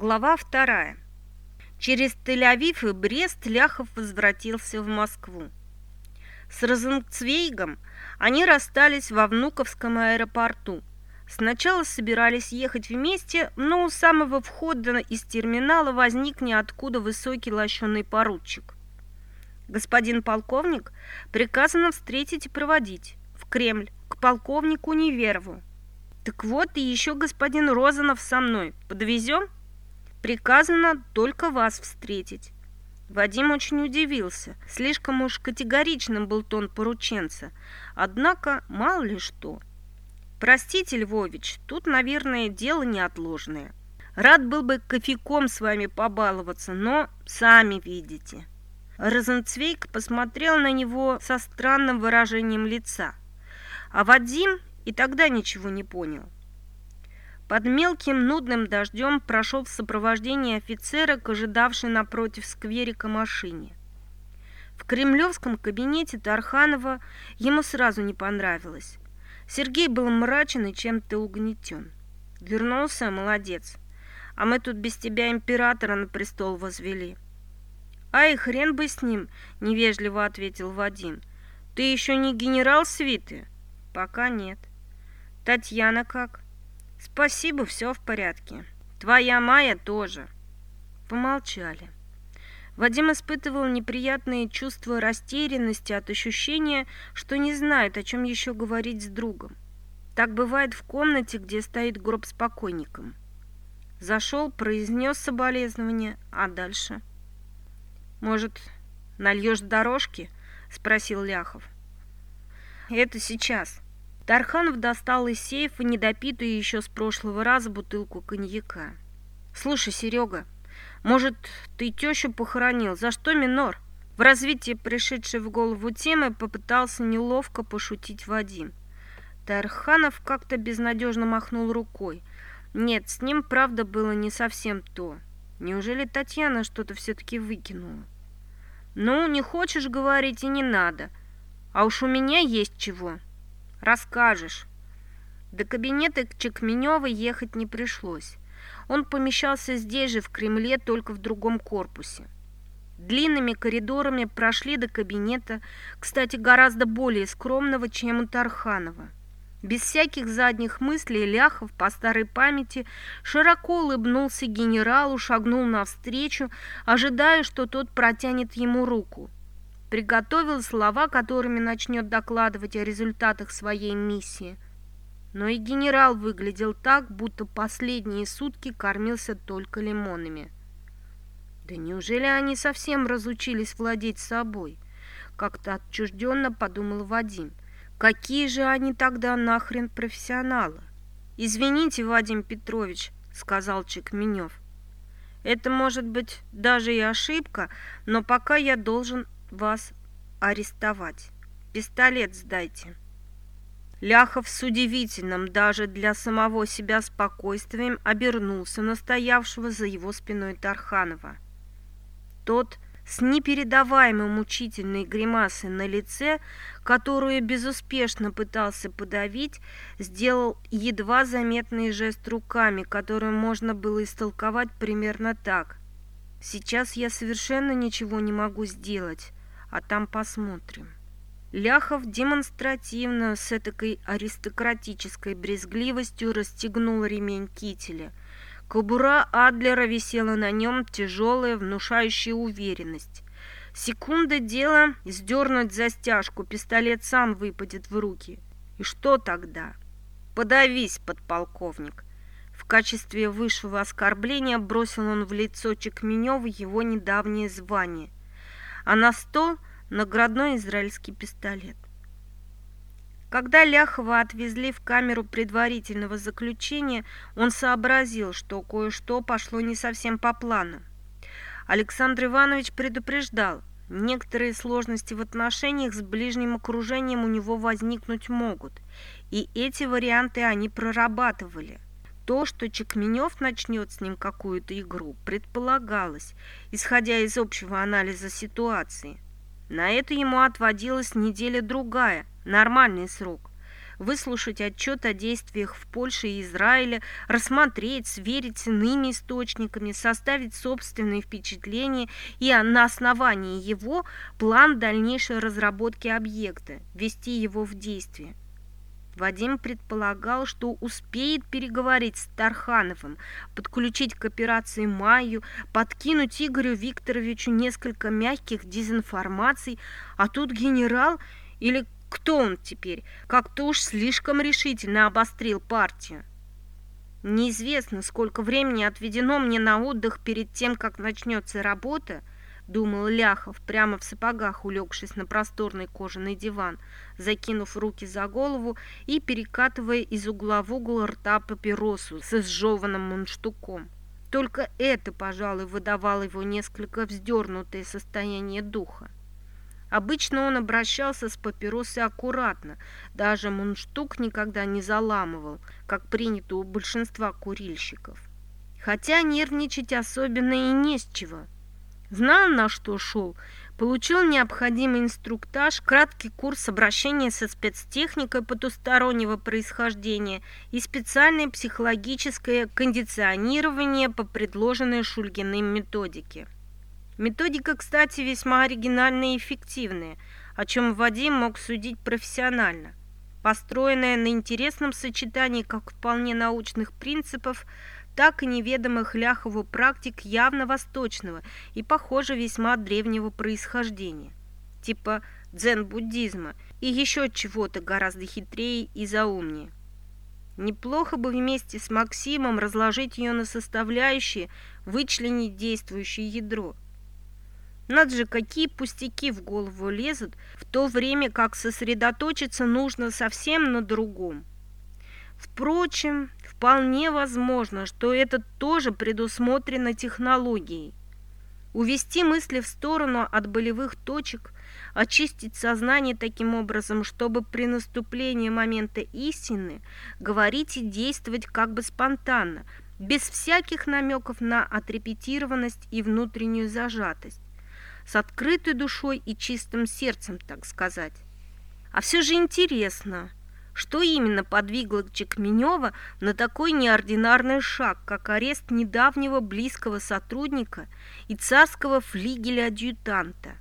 Глава вторая. Через Тель-Авив и Брест Ляхов возвратился в Москву. С Розенцвейгом они расстались во Внуковском аэропорту. Сначала собирались ехать вместе, но у самого входа из терминала возник ниоткуда высокий лощеный поручик. «Господин полковник, приказано встретить и проводить в Кремль к полковнику Неверову». «Так вот и еще господин Розанов со мной. Подвезем?» Приказано только вас встретить. Вадим очень удивился. Слишком уж категоричным был тон порученца. Однако, мало ли что. Простите, Львович, тут, наверное, дело неотложное. Рад был бы кофейком с вами побаловаться, но сами видите. Розенцвейк посмотрел на него со странным выражением лица. А Вадим и тогда ничего не понял. Под мелким нудным дождем прошел в сопровождении офицера к ожидавшей напротив скверика машине. В кремлевском кабинете Тарханова ему сразу не понравилось. Сергей был мрачен и чем-то угнетен. Вернулся, молодец. А мы тут без тебя императора на престол возвели. Ай, хрен бы с ним, невежливо ответил Вадим. Ты еще не генерал свиты? Пока нет. Татьяна как? Спасибо, все в порядке. Твоя Майя тоже. Помолчали. Вадим испытывал неприятные чувства растерянности от ощущения, что не знает, о чем еще говорить с другом. Так бывает в комнате, где стоит гроб с покойником. Зашел, произнес соболезнование, а дальше? «Может, нальешь дорожки?» – спросил Ляхов. «Это сейчас», Тарханов достал из сейфа недопитую еще с прошлого раза бутылку коньяка. «Слушай, Серега, может, ты тещу похоронил? За что минор?» В развитии пришедшей в голову темы попытался неловко пошутить Вадим. Тарханов как-то безнадежно махнул рукой. Нет, с ним правда было не совсем то. Неужели Татьяна что-то все-таки выкинула? Ну, не хочешь говорить и не надо. А уж у меня есть чего. Расскажешь. До кабинета к Чекменевой ехать не пришлось. Он помещался здесь же, в Кремле, только в другом корпусе. Длинными коридорами прошли до кабинета, кстати, гораздо более скромного, чем у Тарханова. Без всяких задних мыслей Ляхов по старой памяти широко улыбнулся генералу, шагнул навстречу, ожидая, что тот протянет ему руку приготовил слова, которыми начнет докладывать о результатах своей миссии. Но и генерал выглядел так, будто последние сутки кормился только лимонами. Да неужели они совсем разучились владеть собой? Как-то отчужденно подумал Вадим. Какие же они тогда нахрен профессионалы? «Извините, Вадим Петрович», — сказал Чекменев. «Это может быть даже и ошибка, но пока я должен вас арестовать. Пистолет сдайте». Ляхов с удивительным даже для самого себя спокойствием обернулся на стоявшего за его спиной Тарханова. Тот с непередаваемой мучительной гримасой на лице, которую безуспешно пытался подавить, сделал едва заметный жест руками, который можно было истолковать примерно так. «Сейчас я совершенно ничего не могу сделать а там посмотрим. Ляхов демонстративно с этакой аристократической брезгливостью расстегнул ремень кителя. Кобура Адлера висела на нем тяжелая, внушающая уверенность. Секунда дела сдернуть застяжку, пистолет сам выпадет в руки. И что тогда? Подавись, подполковник. В качестве высшего оскорбления бросил он в лицо Чекменева его недавнее звание – а на стол наградной израильский пистолет. Когда Ляхова отвезли в камеру предварительного заключения, он сообразил, что кое-что пошло не совсем по плану. Александр Иванович предупреждал, некоторые сложности в отношениях с ближним окружением у него возникнуть могут, и эти варианты они прорабатывали – то, что Чекменев начнет с ним какую-то игру, предполагалось, исходя из общего анализа ситуации. На это ему отводилась неделя-другая, нормальный срок. выслушать отчет о действиях в Польше и Израиле, рассмотреть, сверить с иными источниками, составить собственные впечатления и на основании его план дальнейшей разработки объекта, ввести его в действие. Вадим предполагал, что успеет переговорить с Тархановым, подключить к операции Майю, подкинуть Игорю Викторовичу несколько мягких дезинформаций, а тут генерал или кто он теперь, как-то уж слишком решительно обострил партию. Неизвестно, сколько времени отведено мне на отдых перед тем, как начнется работа, думал Ляхов, прямо в сапогах улегшись на просторный кожаный диван, закинув руки за голову и перекатывая из угла в угол рта папиросу с изжеванным мундштуком. Только это, пожалуй, выдавало его несколько вздернутое состояние духа. Обычно он обращался с папиросой аккуратно, даже мундштук никогда не заламывал, как принято у большинства курильщиков. Хотя нервничать особенно и не с чего – Знал, на что шел, получил необходимый инструктаж, краткий курс обращения со спецтехникой потустороннего происхождения и специальное психологическое кондиционирование по предложенной Шульгиным методике. Методика, кстати, весьма оригинальная и эффективная, о чем Вадим мог судить профессионально. Построенная на интересном сочетании как вполне научных принципов – так и неведомых Ляхову практик явно восточного и, похоже, весьма древнего происхождения, типа дзен-буддизма и еще чего-то гораздо хитрее и заумнее. Неплохо бы вместе с Максимом разложить ее на составляющие, вычленить действующее ядро. Надо же, какие пустяки в голову лезут, в то время как сосредоточиться нужно совсем на другом. Впрочем, вполне возможно, что это тоже предусмотрено технологией. Увести мысли в сторону от болевых точек, очистить сознание таким образом, чтобы при наступлении момента истины говорить и действовать как бы спонтанно, без всяких намеков на отрепетированность и внутреннюю зажатость, с открытой душой и чистым сердцем, так сказать. А все же интересно – что именно подвигло Чекменева на такой неординарный шаг, как арест недавнего близкого сотрудника и царского флигеля-адъютанта?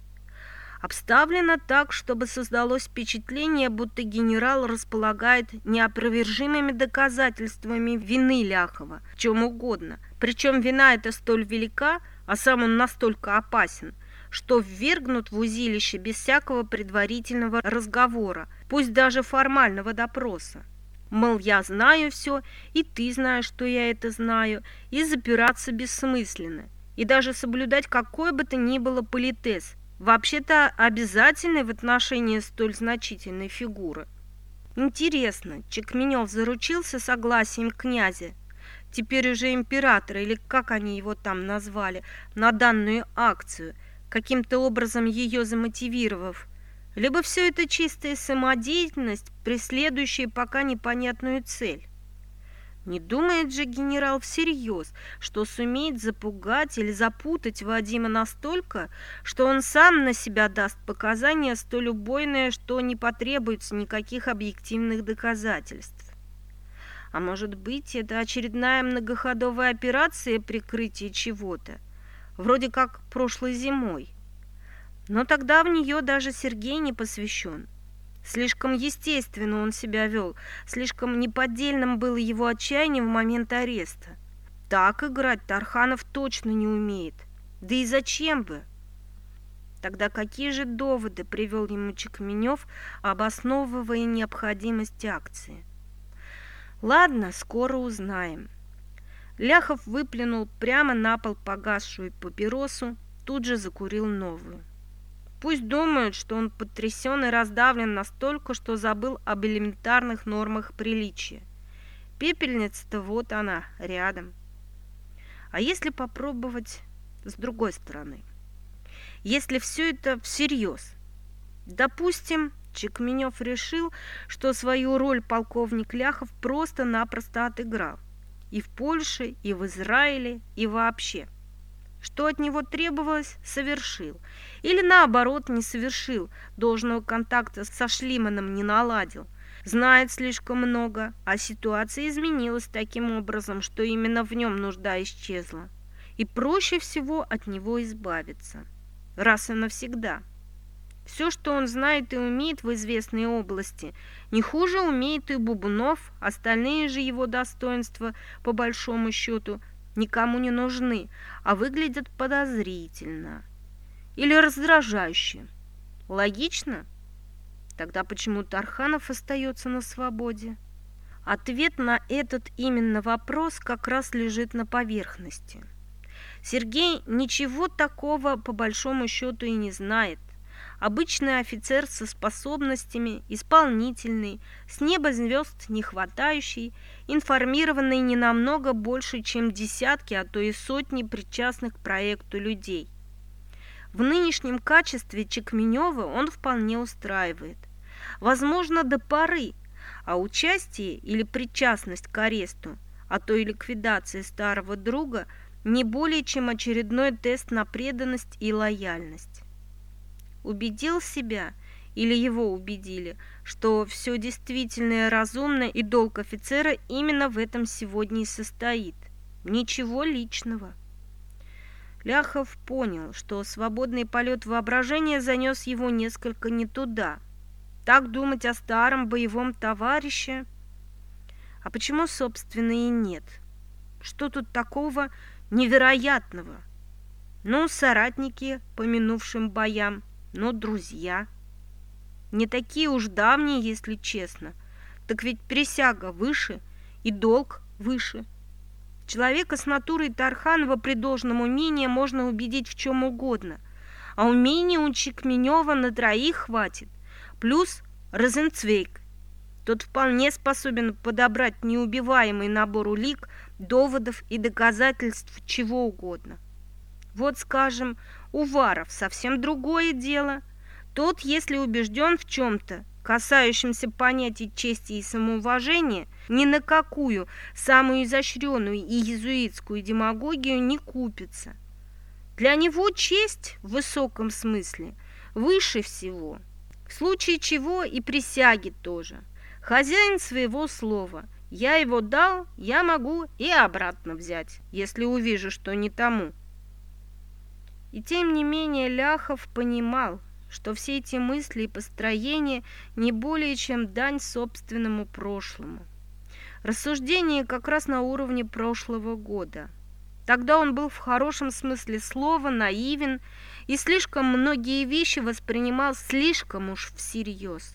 Обставлено так, чтобы создалось впечатление, будто генерал располагает неопровержимыми доказательствами вины Ляхова, чем угодно. Причем вина эта столь велика, а сам он настолько опасен, что ввергнут в узилище без всякого предварительного разговора, пусть даже формального допроса. Мол, я знаю все, и ты знаешь, что я это знаю, и запираться бессмысленно, и даже соблюдать какой бы то ни было политез, вообще-то обязательный в отношении столь значительной фигуры. Интересно, Чекменев заручился согласием князя, теперь уже императора, или как они его там назвали, на данную акцию – каким-то образом ее замотивировав, либо все это чистая самодеятельность, преследующая пока непонятную цель. Не думает же генерал всерьез, что сумеет запугать или запутать Вадима настолько, что он сам на себя даст показания столь убойные, что не потребуется никаких объективных доказательств. А может быть, это очередная многоходовая операция прикрытия чего-то? вроде как прошлой зимой. Но тогда в нее даже Сергей не посвящен. Слишком естественно он себя вел, слишком неподдельным было его отчаяние в момент ареста. Так играть Тарханов точно не умеет. Да и зачем бы? Тогда какие же доводы привел ему Чекменев, обосновывая необходимость акции? Ладно, скоро узнаем. Ляхов выплюнул прямо на пол погасшую папиросу, тут же закурил новую. Пусть думают, что он потрясен и раздавлен настолько, что забыл об элементарных нормах приличия. Пепельница-то вот она, рядом. А если попробовать с другой стороны? Если все это всерьез? Допустим, Чекменев решил, что свою роль полковник Ляхов просто-напросто отыграл и в Польше, и в Израиле, и вообще. Что от него требовалось, совершил. Или наоборот, не совершил, должного контакта со Шлиманом не наладил. знает слишком много, а ситуация изменилась таким образом, что именно в нем нужда исчезла. И проще всего от него избавиться. Раз и навсегда. Все, что он знает и умеет в известной области, не хуже умеет и Бубунов, остальные же его достоинства, по большому счету, никому не нужны, а выглядят подозрительно или раздражающе. Логично? Тогда почему Тарханов остается на свободе? Ответ на этот именно вопрос как раз лежит на поверхности. Сергей ничего такого по большому счету и не знает. Обычный офицер со способностями, исполнительный, с неба звезд не хватающий, информированный не намного больше, чем десятки, а то и сотни причастных к проекту людей. В нынешнем качестве Чекменева он вполне устраивает. Возможно, до поры, а участие или причастность к аресту, а то и ликвидации старого друга не более чем очередной тест на преданность и лояльность убедил себя или его убедили, что все действительно и разумно и долг офицера именно в этом сегодня и состоит. Ничего личного. Ляхов понял, что свободный полет воображения занес его несколько не туда. Так думать о старом боевом товарище? А почему, собственно, и нет? Что тут такого невероятного? Ну, соратники по минувшим боям – но друзья. Не такие уж давние, если честно. Так ведь присяга выше и долг выше. Человека с натурой Тарханова при должном умении можно убедить в чем угодно. А умения у Чикменева на троих хватит. Плюс Розенцвейк. Тот вполне способен подобрать неубиваемый набор улик, доводов и доказательств чего угодно. Вот, скажем, Уваров совсем другое дело. Тот, если убежден в чем-то, касающемся понятий чести и самоуважения, ни на какую самую изощренную и иезуитскую демагогию не купится. Для него честь в высоком смысле выше всего, в случае чего и присяги тоже. Хозяин своего слова. Я его дал, я могу и обратно взять, если увижу, что не тому. И тем не менее Ляхов понимал, что все эти мысли и построения не более чем дань собственному прошлому. Рассуждение как раз на уровне прошлого года. Тогда он был в хорошем смысле слова наивен и слишком многие вещи воспринимал слишком уж всерьез.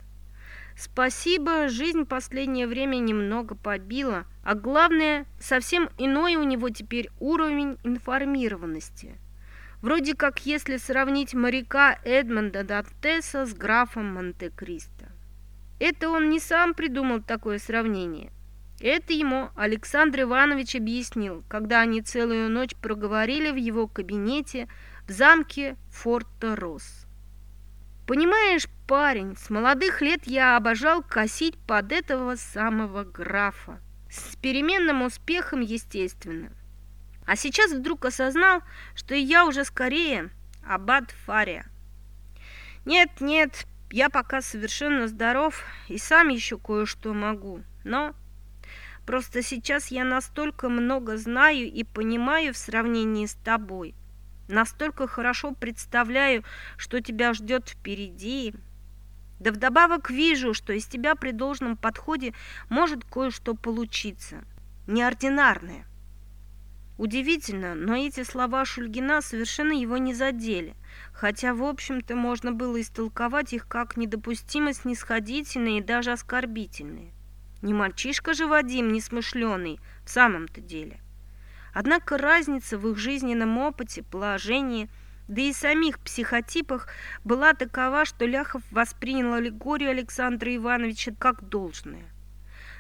Спасибо, жизнь последнее время немного побила, а главное, совсем иной у него теперь уровень информированности – Вроде как если сравнить моряка Эдмонда Дантеса с графом Монте-Кристо. Это он не сам придумал такое сравнение. Это ему Александр Иванович объяснил, когда они целую ночь проговорили в его кабинете в замке Форта-Росс. Понимаешь, парень, с молодых лет я обожал косить под этого самого графа. С переменным успехом, естественно. А сейчас вдруг осознал, что я уже скорее аббат Фария. Нет, нет, я пока совершенно здоров и сам еще кое-что могу, но просто сейчас я настолько много знаю и понимаю в сравнении с тобой, настолько хорошо представляю, что тебя ждет впереди. Да вдобавок вижу, что из тебя при должном подходе может кое-что получиться, неординарное. Удивительно, но эти слова Шульгина совершенно его не задели, хотя, в общем-то, можно было истолковать их как недопустимо снисходительные и даже оскорбительные. Не мальчишка же Вадим несмышленый в самом-то деле. Однако разница в их жизненном опыте, положении, да и самих психотипах была такова, что Ляхов воспринял аллегорию Александра Ивановича как должное.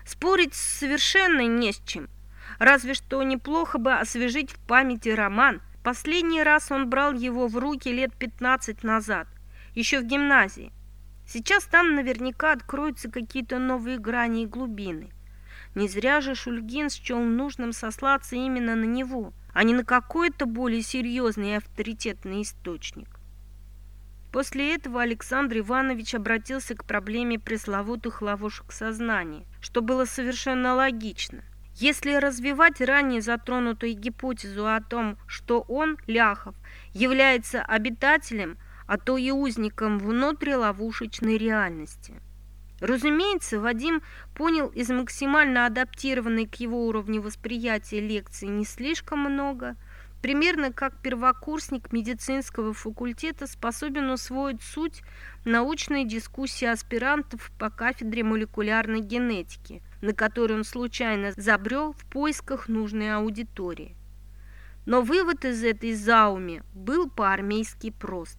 Спорить совершенно не с чем, Разве что неплохо бы освежить в памяти роман. Последний раз он брал его в руки лет 15 назад, еще в гимназии. Сейчас там наверняка откроются какие-то новые грани и глубины. Не зря же Шульгин счел нужным сослаться именно на него, а не на какой-то более серьезный и авторитетный источник. После этого Александр Иванович обратился к проблеме пресловутых ловушек сознания, что было совершенно логично. Если развивать ранее затронутую гипотезу о том, что он, Ляхов, является обитателем, а то и узником внутриловушечной реальности. Разумеется, Вадим понял из максимально адаптированной к его уровню восприятия лекции не слишком много, примерно как первокурсник медицинского факультета способен усвоить суть научной дискуссии аспирантов по кафедре молекулярной генетики, на которой он случайно забрел в поисках нужной аудитории. Но вывод из этой зауми был по-армейски прост.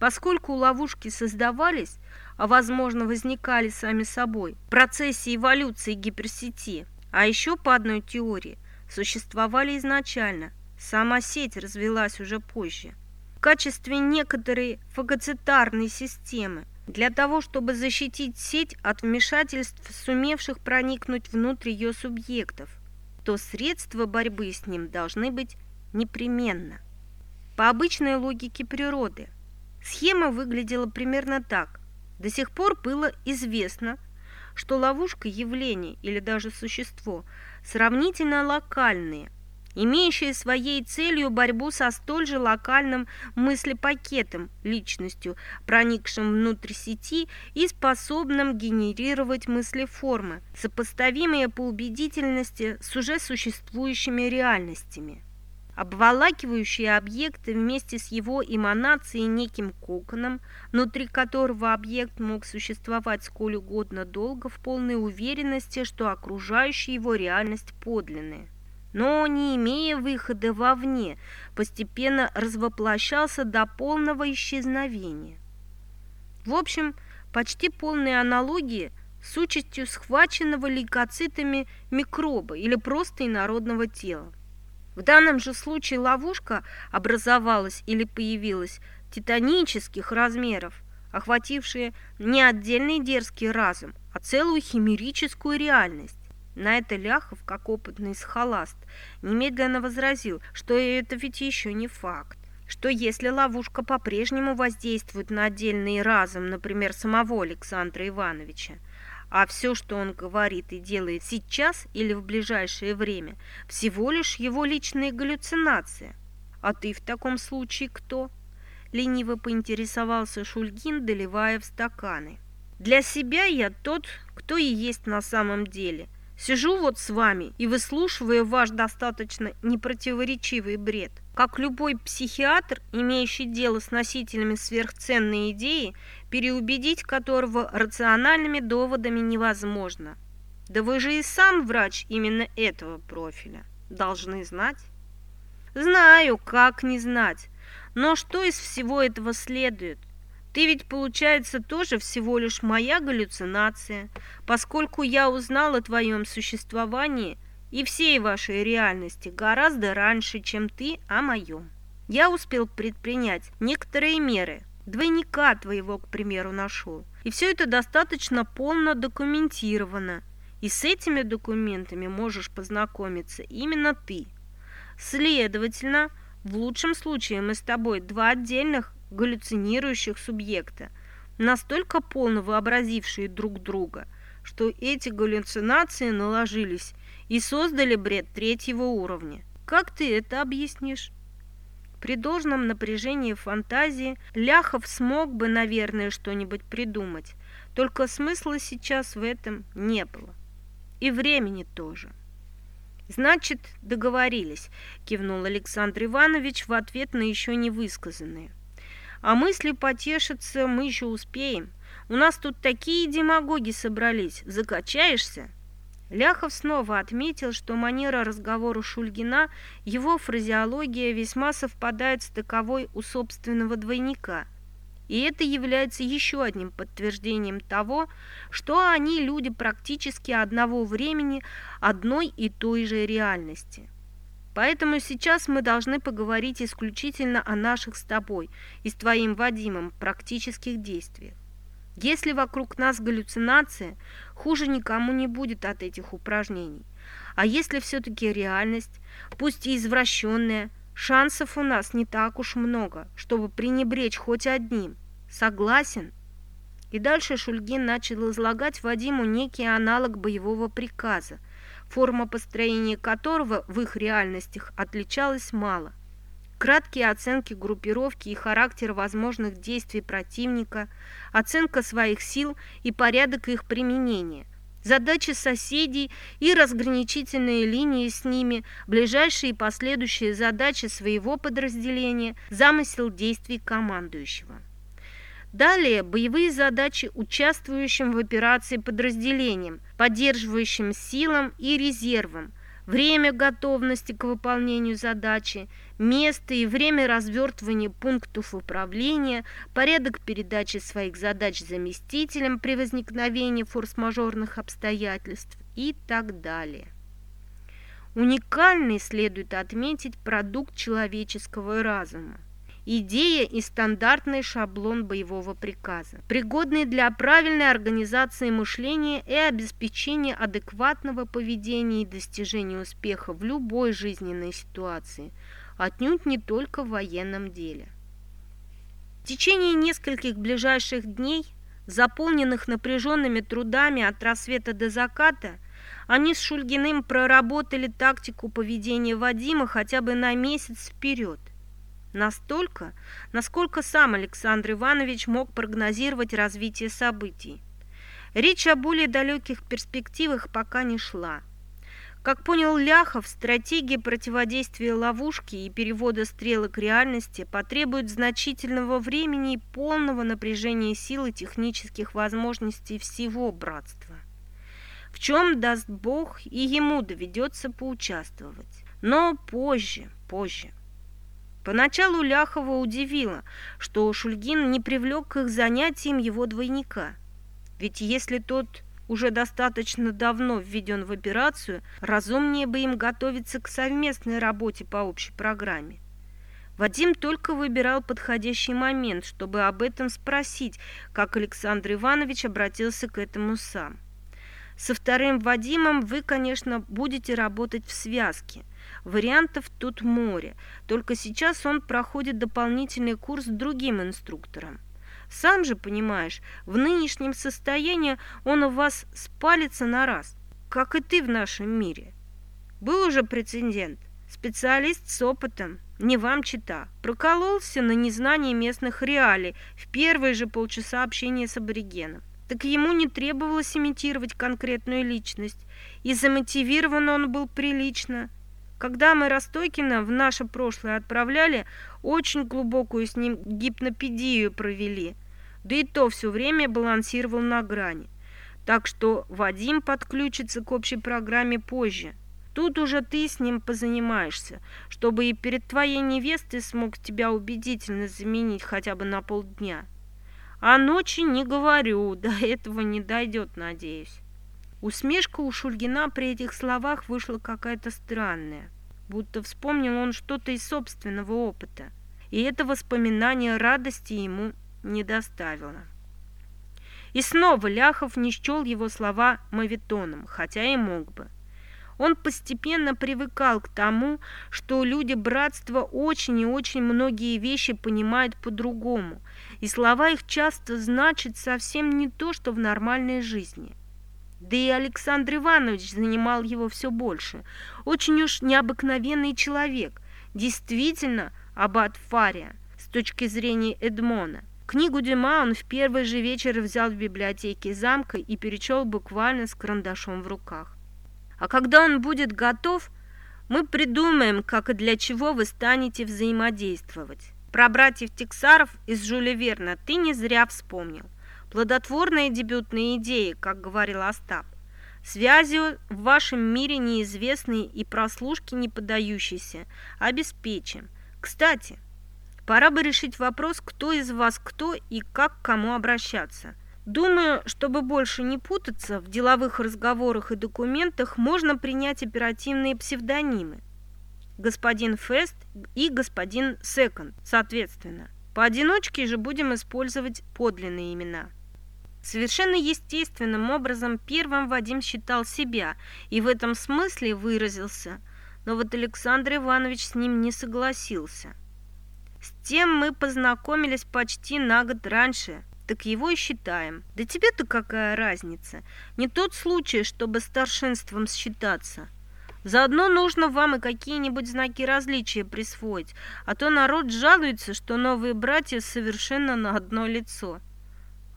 Поскольку ловушки создавались, а возможно возникали сами собой в процессе эволюции гиперсети, а еще по одной теории существовали изначально, сама сеть развелась уже позже, в качестве некоторой фагоцитарной системы, для того, чтобы защитить сеть от вмешательств, сумевших проникнуть внутрь ее субъектов, то средства борьбы с ним должны быть непременно. По обычной логике природы – Схема выглядела примерно так. До сих пор было известно, что ловушка явление или даже существо сравнительно локальные, имеющие своей целью борьбу со столь же локальным мыслепакетом, личностью, проникшим внутрь сети и способным генерировать мыслеформы, сопоставимые по убедительности с уже существующими реальностями обволакивающие объекты вместе с его эманацией неким коконом, внутри которого объект мог существовать сколь угодно долго в полной уверенности, что окружающая его реальность подлинная. Но, не имея выхода вовне, постепенно развоплощался до полного исчезновения. В общем, почти полные аналогии с участью схваченного лейкоцитами микроба или просто инородного тела. В данном же случае ловушка образовалась или появилась титанических размеров, охватившая не отдельный дерзкий разум, а целую химерическую реальность. На это Ляхов, как опытный схоласт, немедленно возразил, что это ведь еще не факт что если ловушка по-прежнему воздействует на отдельный разум, например, самого Александра Ивановича, а все, что он говорит и делает сейчас или в ближайшее время, всего лишь его личные галлюцинации. А ты в таком случае кто? Лениво поинтересовался Шульгин, доливая в стаканы. Для себя я тот, кто и есть на самом деле. Сижу вот с вами и выслушиваю ваш достаточно непротиворечивый бред – как любой психиатр, имеющий дело с носителями сверхценной идеи, переубедить которого рациональными доводами невозможно. Да вы же и сам врач именно этого профиля. Должны знать. Знаю, как не знать. Но что из всего этого следует? Ты ведь, получается, тоже всего лишь моя галлюцинация, поскольку я узнал о твоем существовании – и всей вашей реальности гораздо раньше, чем ты о моем. Я успел предпринять некоторые меры. Двойника твоего, к примеру, нашел. И все это достаточно полно документировано. И с этими документами можешь познакомиться именно ты. Следовательно, в лучшем случае мы с тобой два отдельных галлюцинирующих субъекта, настолько полно вообразившие друг друга, что эти галлюцинации наложились и создали бред третьего уровня. Как ты это объяснишь? При должном напряжении фантазии Ляхов смог бы, наверное, что-нибудь придумать, только смысла сейчас в этом не было. И времени тоже. «Значит, договорились», – кивнул Александр Иванович в ответ на еще не высказанные. «А мысли потешиться мы еще успеем. У нас тут такие демагоги собрались. Закачаешься?» Ляхов снова отметил, что манера разговора Шульгина, его фразеология весьма совпадает с таковой у собственного двойника. И это является еще одним подтверждением того, что они люди практически одного времени, одной и той же реальности. Поэтому сейчас мы должны поговорить исключительно о наших с тобой и с твоим Вадимом практических действиях. Если вокруг нас галлюцинация, хуже никому не будет от этих упражнений. А если все-таки реальность, пусть и извращенная, Шансов у нас не так уж много, чтобы пренебречь хоть одним. Согласен?» И дальше Шульгин начал излагать Вадиму некий аналог боевого приказа, форма построения которого в их реальностях отличалась мало. Краткие оценки группировки и характера возможных действий противника, оценка своих сил и порядок их применения – задачи соседей и разграничительные линии с ними, ближайшие и последующие задачи своего подразделения, замысел действий командующего. Далее боевые задачи участвующим в операции подразделениям, поддерживающим силам и резервам, время готовности к выполнению задачи, место и время развертывания пунктов управления, порядок передачи своих задач заместителям при возникновении форс-мажорных обстоятельств и так далее. Уникальный следует отметить продукт человеческого разума идея и стандартный шаблон боевого приказа, пригодный для правильной организации мышления и обеспечения адекватного поведения и достижения успеха в любой жизненной ситуации, отнюдь не только в военном деле. В течение нескольких ближайших дней, заполненных напряженными трудами от рассвета до заката, они с Шульгиным проработали тактику поведения Вадима хотя бы на месяц вперед – Настолько, насколько сам Александр Иванович мог прогнозировать развитие событий. Речь о более далеких перспективах пока не шла. Как понял Ляхов, стратегия противодействия ловушке и перевода стрелок реальности потребует значительного времени и полного напряжения сил и технических возможностей всего братства. В чем, даст Бог, и ему доведется поучаствовать. Но позже, позже. Поначалу Ляхова удивило, что Шульгин не привлек к их занятиям его двойника. Ведь если тот уже достаточно давно введен в операцию, разумнее бы им готовиться к совместной работе по общей программе. Вадим только выбирал подходящий момент, чтобы об этом спросить, как Александр Иванович обратился к этому сам. Со вторым Вадимом вы, конечно, будете работать в связке – Вариантов тут море, только сейчас он проходит дополнительный курс другим инструктором. Сам же понимаешь, в нынешнем состоянии он у вас спалится на раз, как и ты в нашем мире. Был уже прецедент. Специалист с опытом, не вам чита, прокололся на незнании местных реалий в первые же полчаса общения с аборигеном. Так ему не требовалось имитировать конкретную личность, и замотивирован он был прилично – когда мы Ростокина в наше прошлое отправляли, очень глубокую с ним гипнопедию провели. Да и то все время балансировал на грани. Так что Вадим подключится к общей программе позже. Тут уже ты с ним позанимаешься, чтобы и перед твоей невестой смог тебя убедительно заменить хотя бы на полдня. А ночи не говорю, до этого не дойдет, надеюсь. Усмешка у Шульгина при этих словах вышла какая-то странная, будто вспомнил он что-то из собственного опыта, и это воспоминание радости ему не доставило. И снова Ляхов не счел его слова мавитоном, хотя и мог бы. Он постепенно привыкал к тому, что люди братства очень и очень многие вещи понимают по-другому, и слова их часто значат совсем не то, что в нормальной жизни. Да и Александр Иванович занимал его все больше. Очень уж необыкновенный человек. Действительно, аббат Фария, с точки зрения Эдмона. Книгу Дюма он в первый же вечер взял в библиотеке замка и перечел буквально с карандашом в руках. А когда он будет готов, мы придумаем, как и для чего вы станете взаимодействовать. Про братьев Тексаров из Жюля Верна ты не зря вспомнил. Плодотворные дебютные идеи, как говорил Остап. Связи в вашем мире неизвестные и прослушки не поддающиеся. Обеспечим. Кстати, пора бы решить вопрос, кто из вас кто и как к кому обращаться. Думаю, чтобы больше не путаться, в деловых разговорах и документах можно принять оперативные псевдонимы. Господин Фест и господин Секонд, соответственно. Поодиночке же будем использовать подлинные имена. Совершенно естественным образом первым Вадим считал себя и в этом смысле выразился но вот Александр Иванович с ним не согласился. С тем мы познакомились почти на год раньше, так его и считаем. Да тебе-то какая разница? Не тот случай, чтобы старшинством считаться. Заодно нужно вам и какие-нибудь знаки различия присвоить, а то народ жалуется, что новые братья совершенно на одно лицо.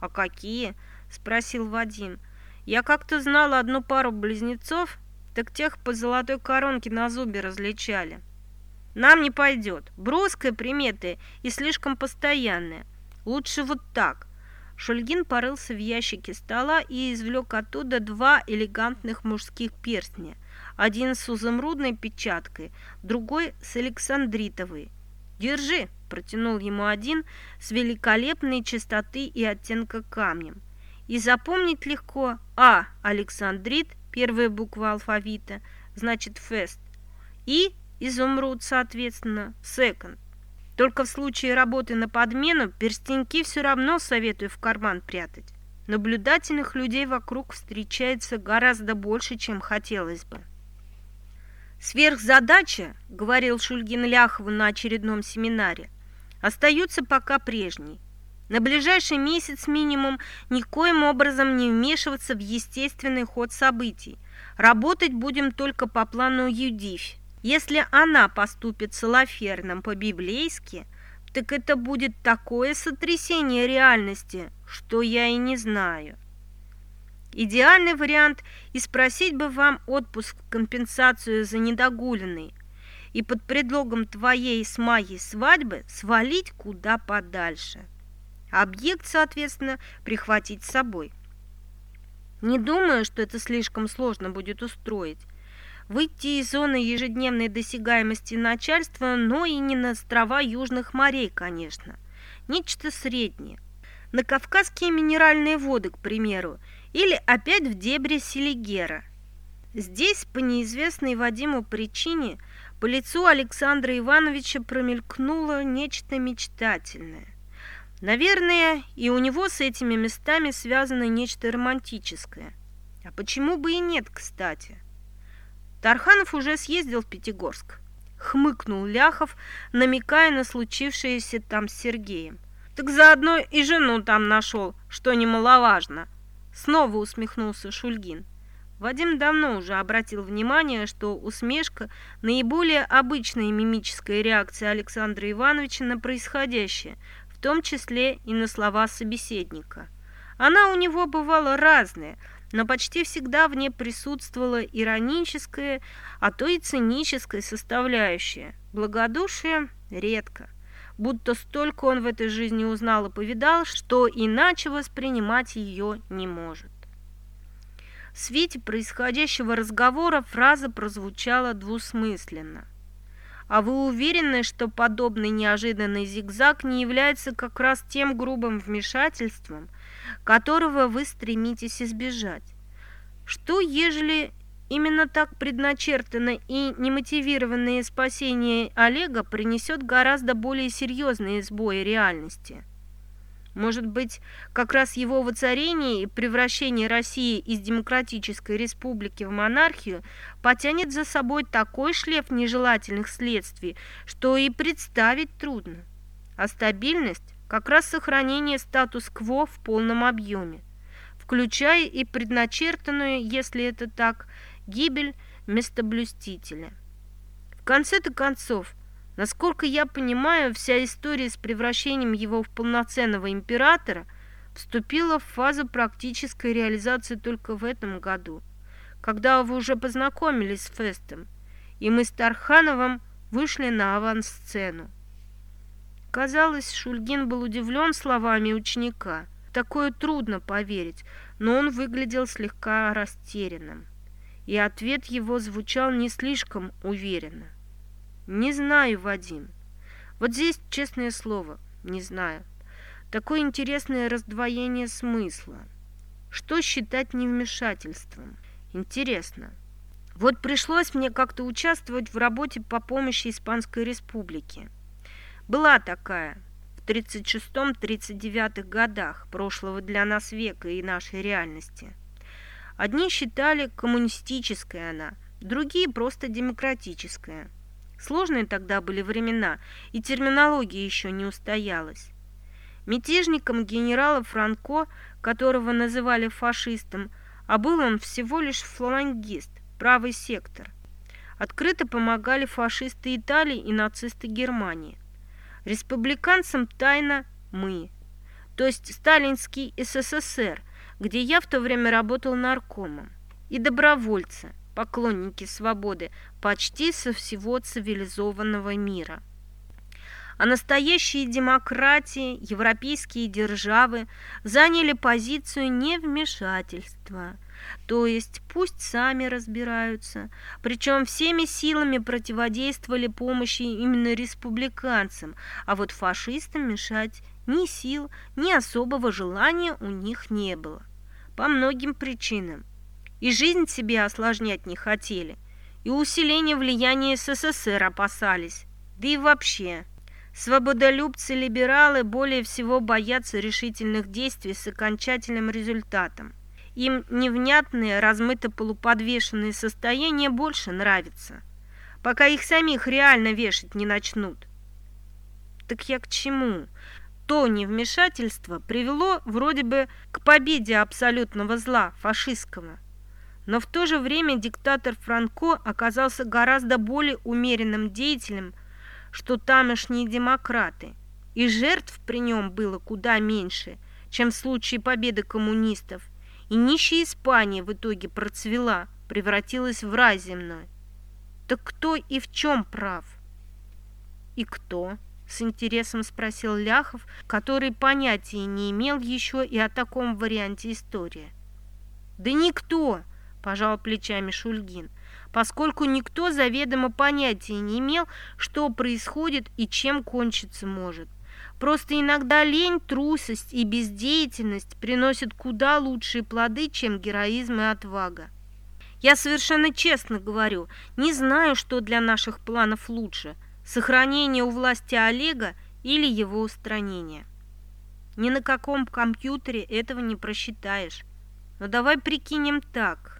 «А какие?» – спросил Вадим. «Я как-то знала одну пару близнецов, так тех по золотой коронке на зубе различали. Нам не пойдет. Броская приметы и слишком постоянная. Лучше вот так. Шульгин порылся в ящике стола и извлек оттуда два элегантных мужских перстня. Один с изумрудной печаткой, другой с александритовой. «Держи!» – протянул ему один с великолепной чистоты и оттенка камнем. И запомнить легко А – Александрит, первая буква алфавита, значит «фест», и изумруд, соответственно, «секонд». Только в случае работы на подмену перстеньки все равно советую в карман прятать. Наблюдательных людей вокруг встречается гораздо больше, чем хотелось бы. «Сверхзадача», — говорил Шульгин Ляхову на очередном семинаре, — «остаются пока прежней. На ближайший месяц минимум никоим образом не вмешиваться в естественный ход событий. Работать будем только по плану Юдифь. Если она поступит с по-библейски, так это будет такое сотрясение реальности, что я и не знаю. Идеальный вариант – и спросить бы вам отпуск в компенсацию за недогуленный, и под предлогом твоей с Майей свадьбы свалить куда подальше. Объект, соответственно, прихватить с собой. Не думаю, что это слишком сложно будет устроить выйти из зоны ежедневной досягаемости начальства, но и не на острова Южных морей, конечно. Нечто среднее. На Кавказские минеральные воды, к примеру, или опять в дебри Селигера. Здесь, по неизвестной Вадиму причине, по лицу Александра Ивановича промелькнуло нечто мечтательное. Наверное, и у него с этими местами связано нечто романтическое. А почему бы и нет, кстати? Тарханов уже съездил в Пятигорск. Хмыкнул Ляхов, намекая на случившееся там с Сергеем. Так заодно и жену там нашел, что немаловажно. Снова усмехнулся Шульгин. Вадим давно уже обратил внимание, что усмешка – наиболее обычная мимическая реакция Александра Ивановича на происходящее, в том числе и на слова собеседника. Она у него бывала разная – но почти всегда в ней присутствовала ироническая, а то и циническая составляющая. Благодушие редко. Будто столько он в этой жизни узнал и повидал, что иначе воспринимать ее не может. В свете происходящего разговора фраза прозвучала двусмысленно. А вы уверены, что подобный неожиданный зигзаг не является как раз тем грубым вмешательством, которого вы стремитесь избежать. Что, ежели именно так предначертано и немотивированное спасение Олега принесет гораздо более серьезные сбои реальности? Может быть, как раз его воцарение и превращение России из демократической республики в монархию потянет за собой такой шлейф нежелательных следствий, что и представить трудно. А стабильность как раз сохранение статус-кво в полном объеме, включая и предначертанную, если это так, гибель местоблюстителя. В конце-то концов, насколько я понимаю, вся история с превращением его в полноценного императора вступила в фазу практической реализации только в этом году, когда вы уже познакомились с Фестом, и мы с Тархановым вышли на авансцену. Казалось, Шульгин был удивлен словами ученика. Такое трудно поверить, но он выглядел слегка растерянным. И ответ его звучал не слишком уверенно. «Не знаю, Вадим. Вот здесь, честное слово, не знаю. Такое интересное раздвоение смысла. Что считать невмешательством? Интересно. Вот пришлось мне как-то участвовать в работе по помощи Испанской Республике. Была такая в 36-39 годах прошлого для нас века и нашей реальности. Одни считали коммунистической она, другие просто демократическое. Сложные тогда были времена, и терминология еще не устоялась. Мятежником генерала Франко, которого называли фашистом, а был он всего лишь флангист, правый сектор. Открыто помогали фашисты Италии и нацисты Германии. Республиканцам тайно мы, то есть сталинский СССР, где я в то время работал наркомом, и добровольцы, поклонники свободы, почти со всего цивилизованного мира. А настоящие демократии, европейские державы заняли позицию невмешательства, то есть пусть сами разбираются, причем всеми силами противодействовали помощи именно республиканцам, а вот фашистам мешать ни сил, ни особого желания у них не было. По многим причинам. И жизнь себе осложнять не хотели, и усиление влияния СССР опасались. Да и вообще, свободолюбцы-либералы более всего боятся решительных действий с окончательным результатом. Им невнятные, размыто-полуподвешенные состояния больше нравятся, пока их самих реально вешать не начнут. Так я к чему? то невмешательство привело вроде бы к победе абсолютного зла, фашистского. Но в то же время диктатор Франко оказался гораздо более умеренным деятелем, что тамошние демократы, и жертв при нем было куда меньше, чем в случае победы коммунистов, и нищая Испания в итоге процвела, превратилась в рай. Так кто и в чем прав? И кто? С интересом спросил Ляхов, который понятия не имел еще и о таком варианте истории. «Да никто!» – пожал плечами Шульгин, поскольку никто заведомо понятия не имел, что происходит и чем кончиться может. Просто иногда лень, трусость и бездеятельность приносят куда лучшие плоды, чем героизм и отвага. Я совершенно честно говорю, не знаю, что для наших планов лучше – сохранение у власти Олега или его устранение. Ни на каком компьютере этого не просчитаешь. Но давай прикинем так.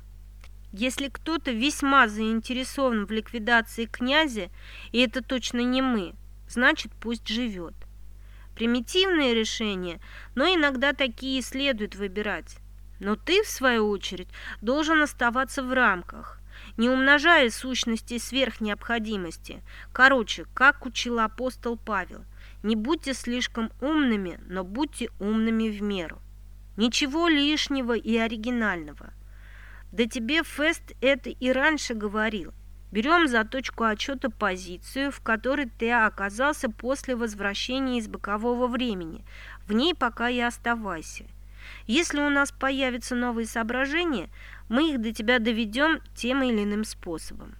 Если кто-то весьма заинтересован в ликвидации князя, и это точно не мы, значит пусть живет. Примитивные решения, но иногда такие следует выбирать. Но ты, в свою очередь, должен оставаться в рамках не умножая сущности сверх необходимости. Короче, как учил апостол Павел, не будьте слишком умными, но будьте умными в меру. Ничего лишнего и оригинального. Да тебе Фест это и раньше говорил. Берем за точку отчета позицию, в которой ты оказался после возвращения из бокового времени. В ней пока и оставайся. Если у нас появятся новые соображения, мы их до тебя доведем тем или иным способом.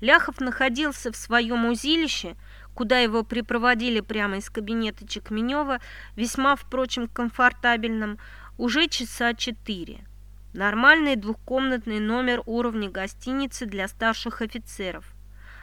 Ляхов находился в своем узилище, куда его припроводили прямо из кабинета Чекменева, весьма, впрочем, комфортабельном, уже часа четыре. Нормальный двухкомнатный номер уровня гостиницы для старших офицеров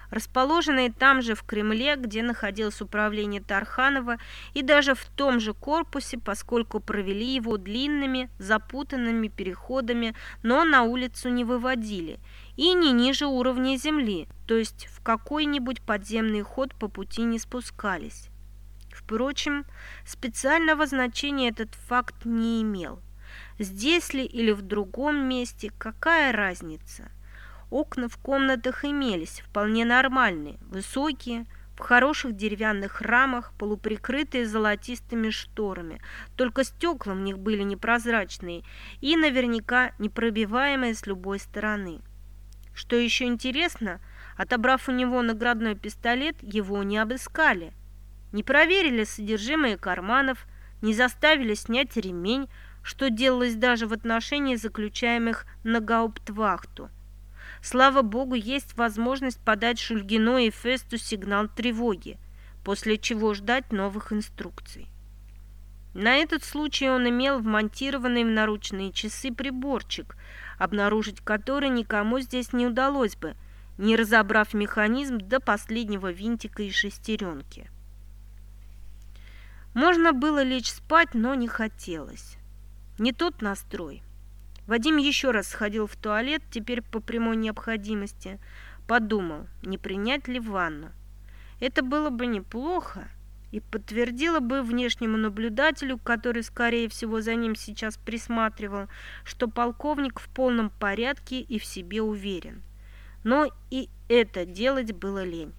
расположенные там же в Кремле, где находилось управление Тарханова, и даже в том же корпусе, поскольку провели его длинными, запутанными переходами, но на улицу не выводили, и не ниже уровня земли, то есть в какой-нибудь подземный ход по пути не спускались. Впрочем, специального значения этот факт не имел. Здесь ли или в другом месте, какая разница? Окна в комнатах имелись, вполне нормальные, высокие, в хороших деревянных рамах, полуприкрытые золотистыми шторами, только стекла в них были непрозрачные и наверняка непробиваемые с любой стороны. Что еще интересно, отобрав у него наградной пистолет, его не обыскали. Не проверили содержимое карманов, не заставили снять ремень, что делалось даже в отношении заключаемых на гауптвахту. Слава богу, есть возможность подать Шульгину и Фесту сигнал тревоги, после чего ждать новых инструкций. На этот случай он имел вмонтированный в наручные часы приборчик, обнаружить который никому здесь не удалось бы, не разобрав механизм до последнего винтика и шестеренки. Можно было лечь спать, но не хотелось. Не тот настрой. Вадим еще раз сходил в туалет, теперь по прямой необходимости. Подумал, не принять ли ванну. Это было бы неплохо и подтвердило бы внешнему наблюдателю, который, скорее всего, за ним сейчас присматривал, что полковник в полном порядке и в себе уверен. Но и это делать было лень.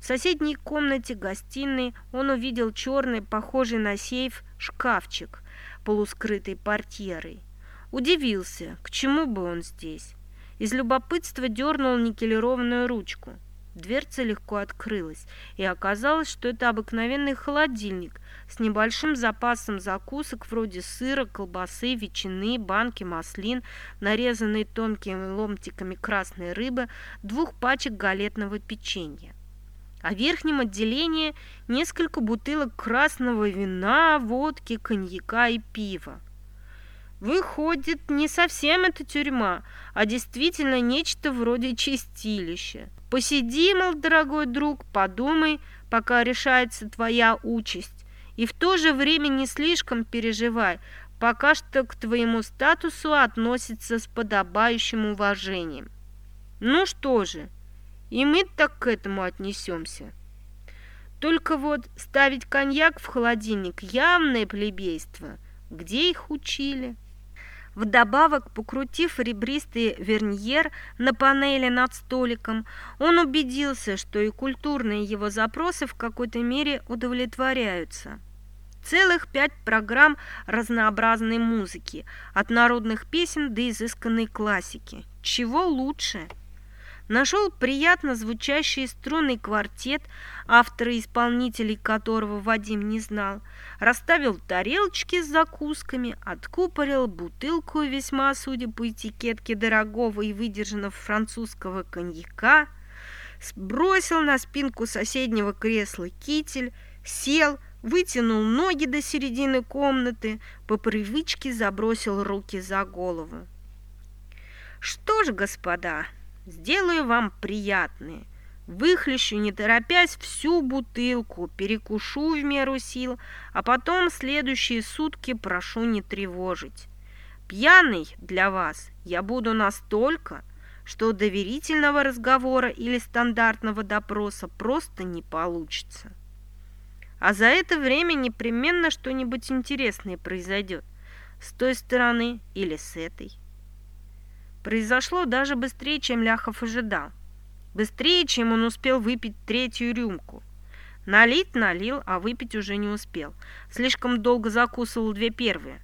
В соседней комнате гостиной он увидел черный, похожий на сейф, шкафчик, полускрытый портьерой. Удивился, к чему бы он здесь. Из любопытства дернул никелированную ручку. Дверца легко открылась, и оказалось, что это обыкновенный холодильник с небольшим запасом закусок вроде сыра, колбасы, ветчины, банки маслин, нарезанной тонкими ломтиками красной рыбы, двух пачек галетного печенья. А в верхнем отделении несколько бутылок красного вина, водки, коньяка и пива. Выходит, не совсем это тюрьма, а действительно нечто вроде чистилища. Посиди, мол, дорогой друг, подумай, пока решается твоя участь. И в то же время не слишком переживай, пока что к твоему статусу относится с подобающим уважением. Ну что же, и мы так к этому отнесемся. Только вот ставить коньяк в холодильник – явное плебейство. Где их учили? Вдобавок, покрутив ребристый верньер на панели над столиком, он убедился, что и культурные его запросы в какой-то мере удовлетворяются. Целых пять программ разнообразной музыки, от народных песен до изысканной классики. Чего лучше? Нашел приятно звучащий струнный квартет, автора и исполнителей которого Вадим не знал, расставил тарелочки с закусками, откупорил бутылку весьма, судя по этикетке, дорогого и выдержанного французского коньяка, сбросил на спинку соседнего кресла китель, сел, вытянул ноги до середины комнаты, по привычке забросил руки за голову. «Что ж, господа, сделаю вам приятное. Выхлещу, не торопясь, всю бутылку, перекушу в меру сил, а потом следующие сутки прошу не тревожить. Пьяный для вас я буду настолько, что доверительного разговора или стандартного допроса просто не получится. А за это время непременно что-нибудь интересное произойдет с той стороны или с этой. Произошло даже быстрее, чем Ляхов ожидал. Быстрее, чем он успел выпить третью рюмку. Налить налил, а выпить уже не успел. Слишком долго закусывал две первые.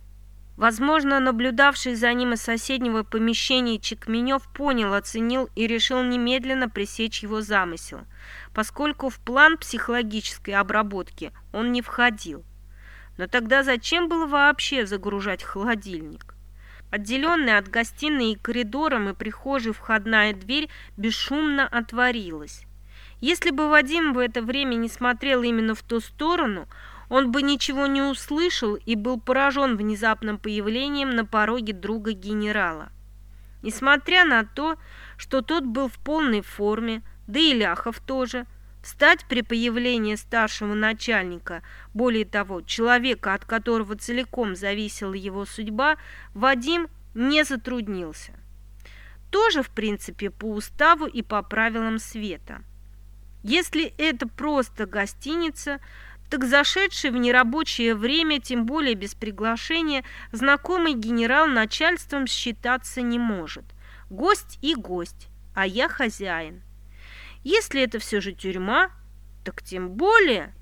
Возможно, наблюдавший за ним из соседнего помещения Чекменев понял, оценил и решил немедленно пресечь его замысел, поскольку в план психологической обработки он не входил. Но тогда зачем было вообще загружать холодильник? Отделенная от гостиной и коридором и прихожей входная дверь бесшумно отворилась. Если бы Вадим в это время не смотрел именно в ту сторону, он бы ничего не услышал и был поражен внезапным появлением на пороге друга генерала. Несмотря на то, что тот был в полной форме, да и Ляхов тоже, встать при появлении старшего начальника, более того, человека, от которого целиком зависела его судьба, Вадим не затруднился. Тоже, в принципе, по уставу и по правилам света. Если это просто гостиница, так зашедший в нерабочее время, тем более без приглашения, знакомый генерал начальством считаться не может. Гость и гость, а я хозяин. Если это все же тюрьма, так тем более.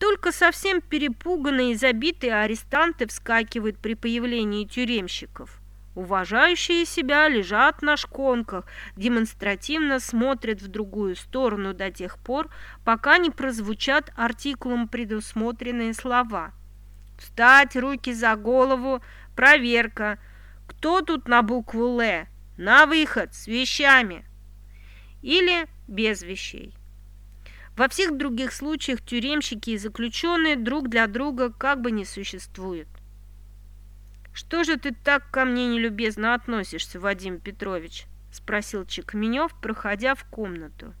Только совсем перепуганные и забитые арестанты вскакивают при появлении тюремщиков. Уважающие себя лежат на шконках, демонстративно смотрят в другую сторону до тех пор, пока не прозвучат артикулом предусмотренные слова. «Встать, руки за голову, проверка. Кто тут на букву «Л»? На выход, с вещами!» Или без вещей. Во всех других случаях тюремщики и заключенные друг для друга как бы не существуют. «Что же ты так ко мне нелюбезно относишься, Вадим Петрович?» – спросил Чекменев, проходя в комнату.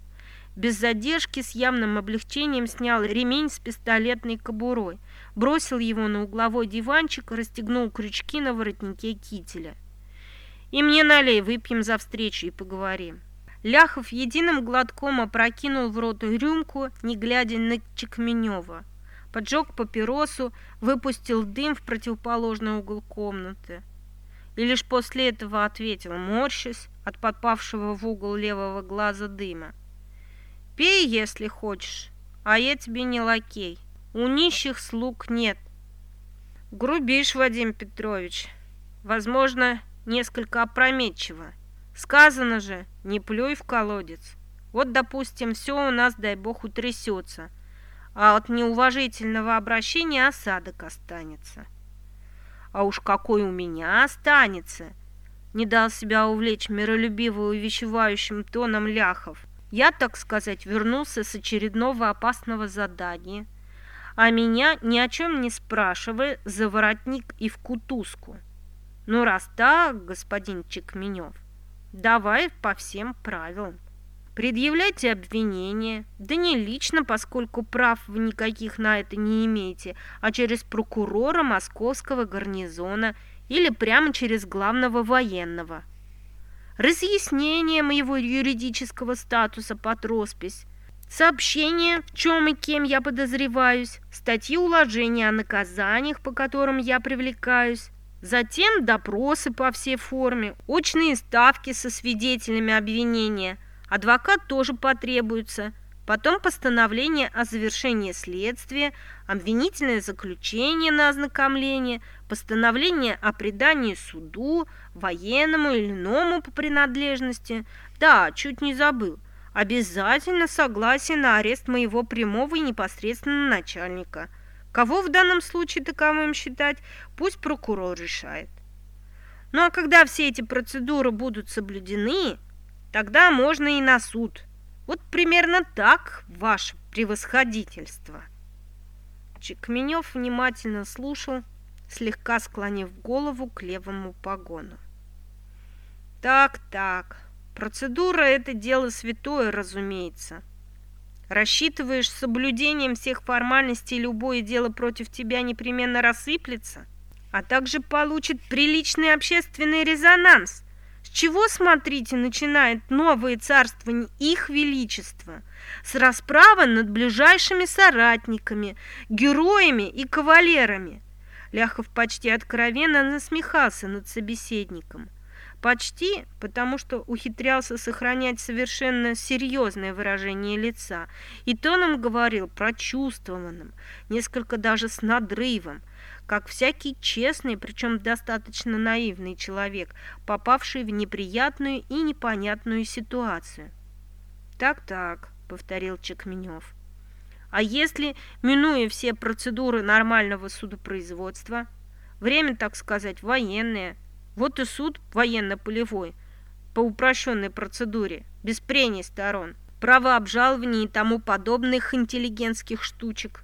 Без задержки с явным облегчением снял ремень с пистолетной кобурой, бросил его на угловой диванчик расстегнул крючки на воротнике кителя. И мне налей, выпьем за встречу и поговорим. Ляхов единым глотком опрокинул в рот рюмку, не глядя на Чекменева. Поджег папиросу, выпустил дым в противоположный угол комнаты. И лишь после этого ответил, морщась от попавшего в угол левого глаза дыма. «Пей, если хочешь, а я тебе не лакей. У нищих слуг нет». «Грубишь, Вадим Петрович. Возможно, несколько опрометчиво. Сказано же, не плюй в колодец. Вот, допустим, все у нас, дай бог, утрясется, а от неуважительного обращения осадок останется. А уж какой у меня останется! Не дал себя увлечь миролюбиво увещевающим тоном ляхов. Я, так сказать, вернулся с очередного опасного задания, а меня ни о чем не спрашивая за воротник и в кутузку. Ну, раз так, господин Чекменев, Давай по всем правилам. Предъявляйте обвинения, да не лично, поскольку прав вы никаких на это не имеете, а через прокурора московского гарнизона или прямо через главного военного. Разъяснение моего юридического статуса под роспись, сообщение, в чем и кем я подозреваюсь, статьи уложения о наказаниях, по которым я привлекаюсь, Затем допросы по всей форме, очные ставки со свидетелями обвинения. Адвокат тоже потребуется. Потом постановление о завершении следствия, обвинительное заключение на ознакомление, постановление о предании суду, военному или иному по принадлежности. Да, чуть не забыл. Обязательно согласие на арест моего прямого и непосредственного начальника – Кого в данном случае таковым считать, пусть прокурор решает. Ну а когда все эти процедуры будут соблюдены, тогда можно и на суд. Вот примерно так, ваше превосходительство. Чекменев внимательно слушал, слегка склонив голову к левому погону. Так, так, процедура – это дело святое, разумеется. Рассчитываешь, соблюдением всех формальностей любое дело против тебя непременно рассыплется, а также получит приличный общественный резонанс. С чего, смотрите, начинает новое царствование их величества? С расправы над ближайшими соратниками, героями и кавалерами. Ляхов почти откровенно насмехался над собеседником – Почти, потому что ухитрялся сохранять совершенно серьезное выражение лица, и тоном говорил прочувствованным, несколько даже с надрывом, как всякий честный, причем достаточно наивный человек, попавший в неприятную и непонятную ситуацию. «Так-так», — повторил Чекменев. «А если, минуя все процедуры нормального судопроизводства, время, так сказать, военное, вот и суд военно-полевой по упрощенной процедуре, без прений сторон, право обжалования и тому подобных интеллигентских штучек.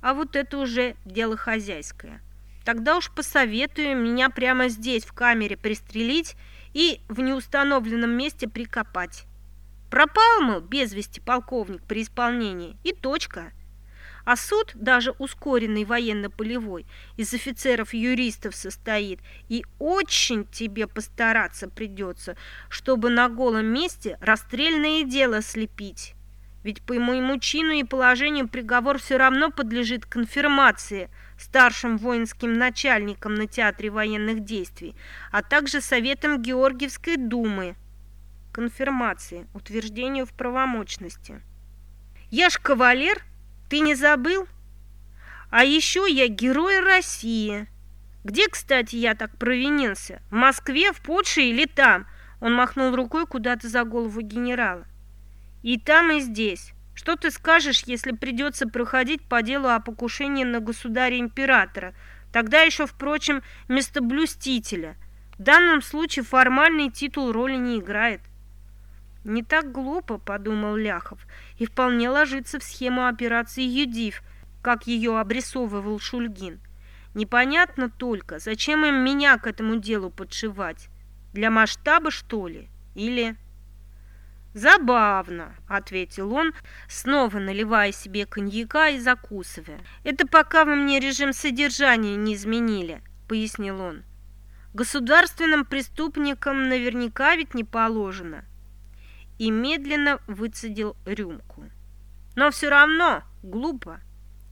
А вот это уже дело хозяйское. Тогда уж посоветую меня прямо здесь, в камере, пристрелить и в неустановленном месте прикопать. Пропал, мол, без вести полковник при исполнении, и точка. А суд, даже ускоренный военно-полевой, из офицеров-юристов состоит, и очень тебе постараться придется, чтобы на голом месте расстрельное дело слепить. Ведь по моему чину и положению приговор все равно подлежит конфирмации старшим воинским начальникам на театре военных действий, а также советам Георгиевской думы. Конфирмации, утверждению в правомочности. Я ж кавалер, ты не забыл? А еще я герой России. Где, кстати, я так провинился? В Москве, в Польше или там? Он махнул рукой куда-то за голову генерала. И там, и здесь. Что ты скажешь, если придется проходить по делу о покушении на государя-императора? Тогда еще, впрочем, местоблюстителя. В данном случае формальный титул роли не играет. Не так глупо, подумал Ляхов, и вполне ложится в схему операции «Юдив», как ее обрисовывал Шульгин. Непонятно только, зачем им меня к этому делу подшивать? Для масштаба, что ли? Или... «Забавно», — ответил он, снова наливая себе коньяка и закусывая. «Это пока вы мне режим содержания не изменили», — пояснил он. Государственным преступникам наверняка ведь не положено. И медленно выцедил рюмку. Но все равно глупо.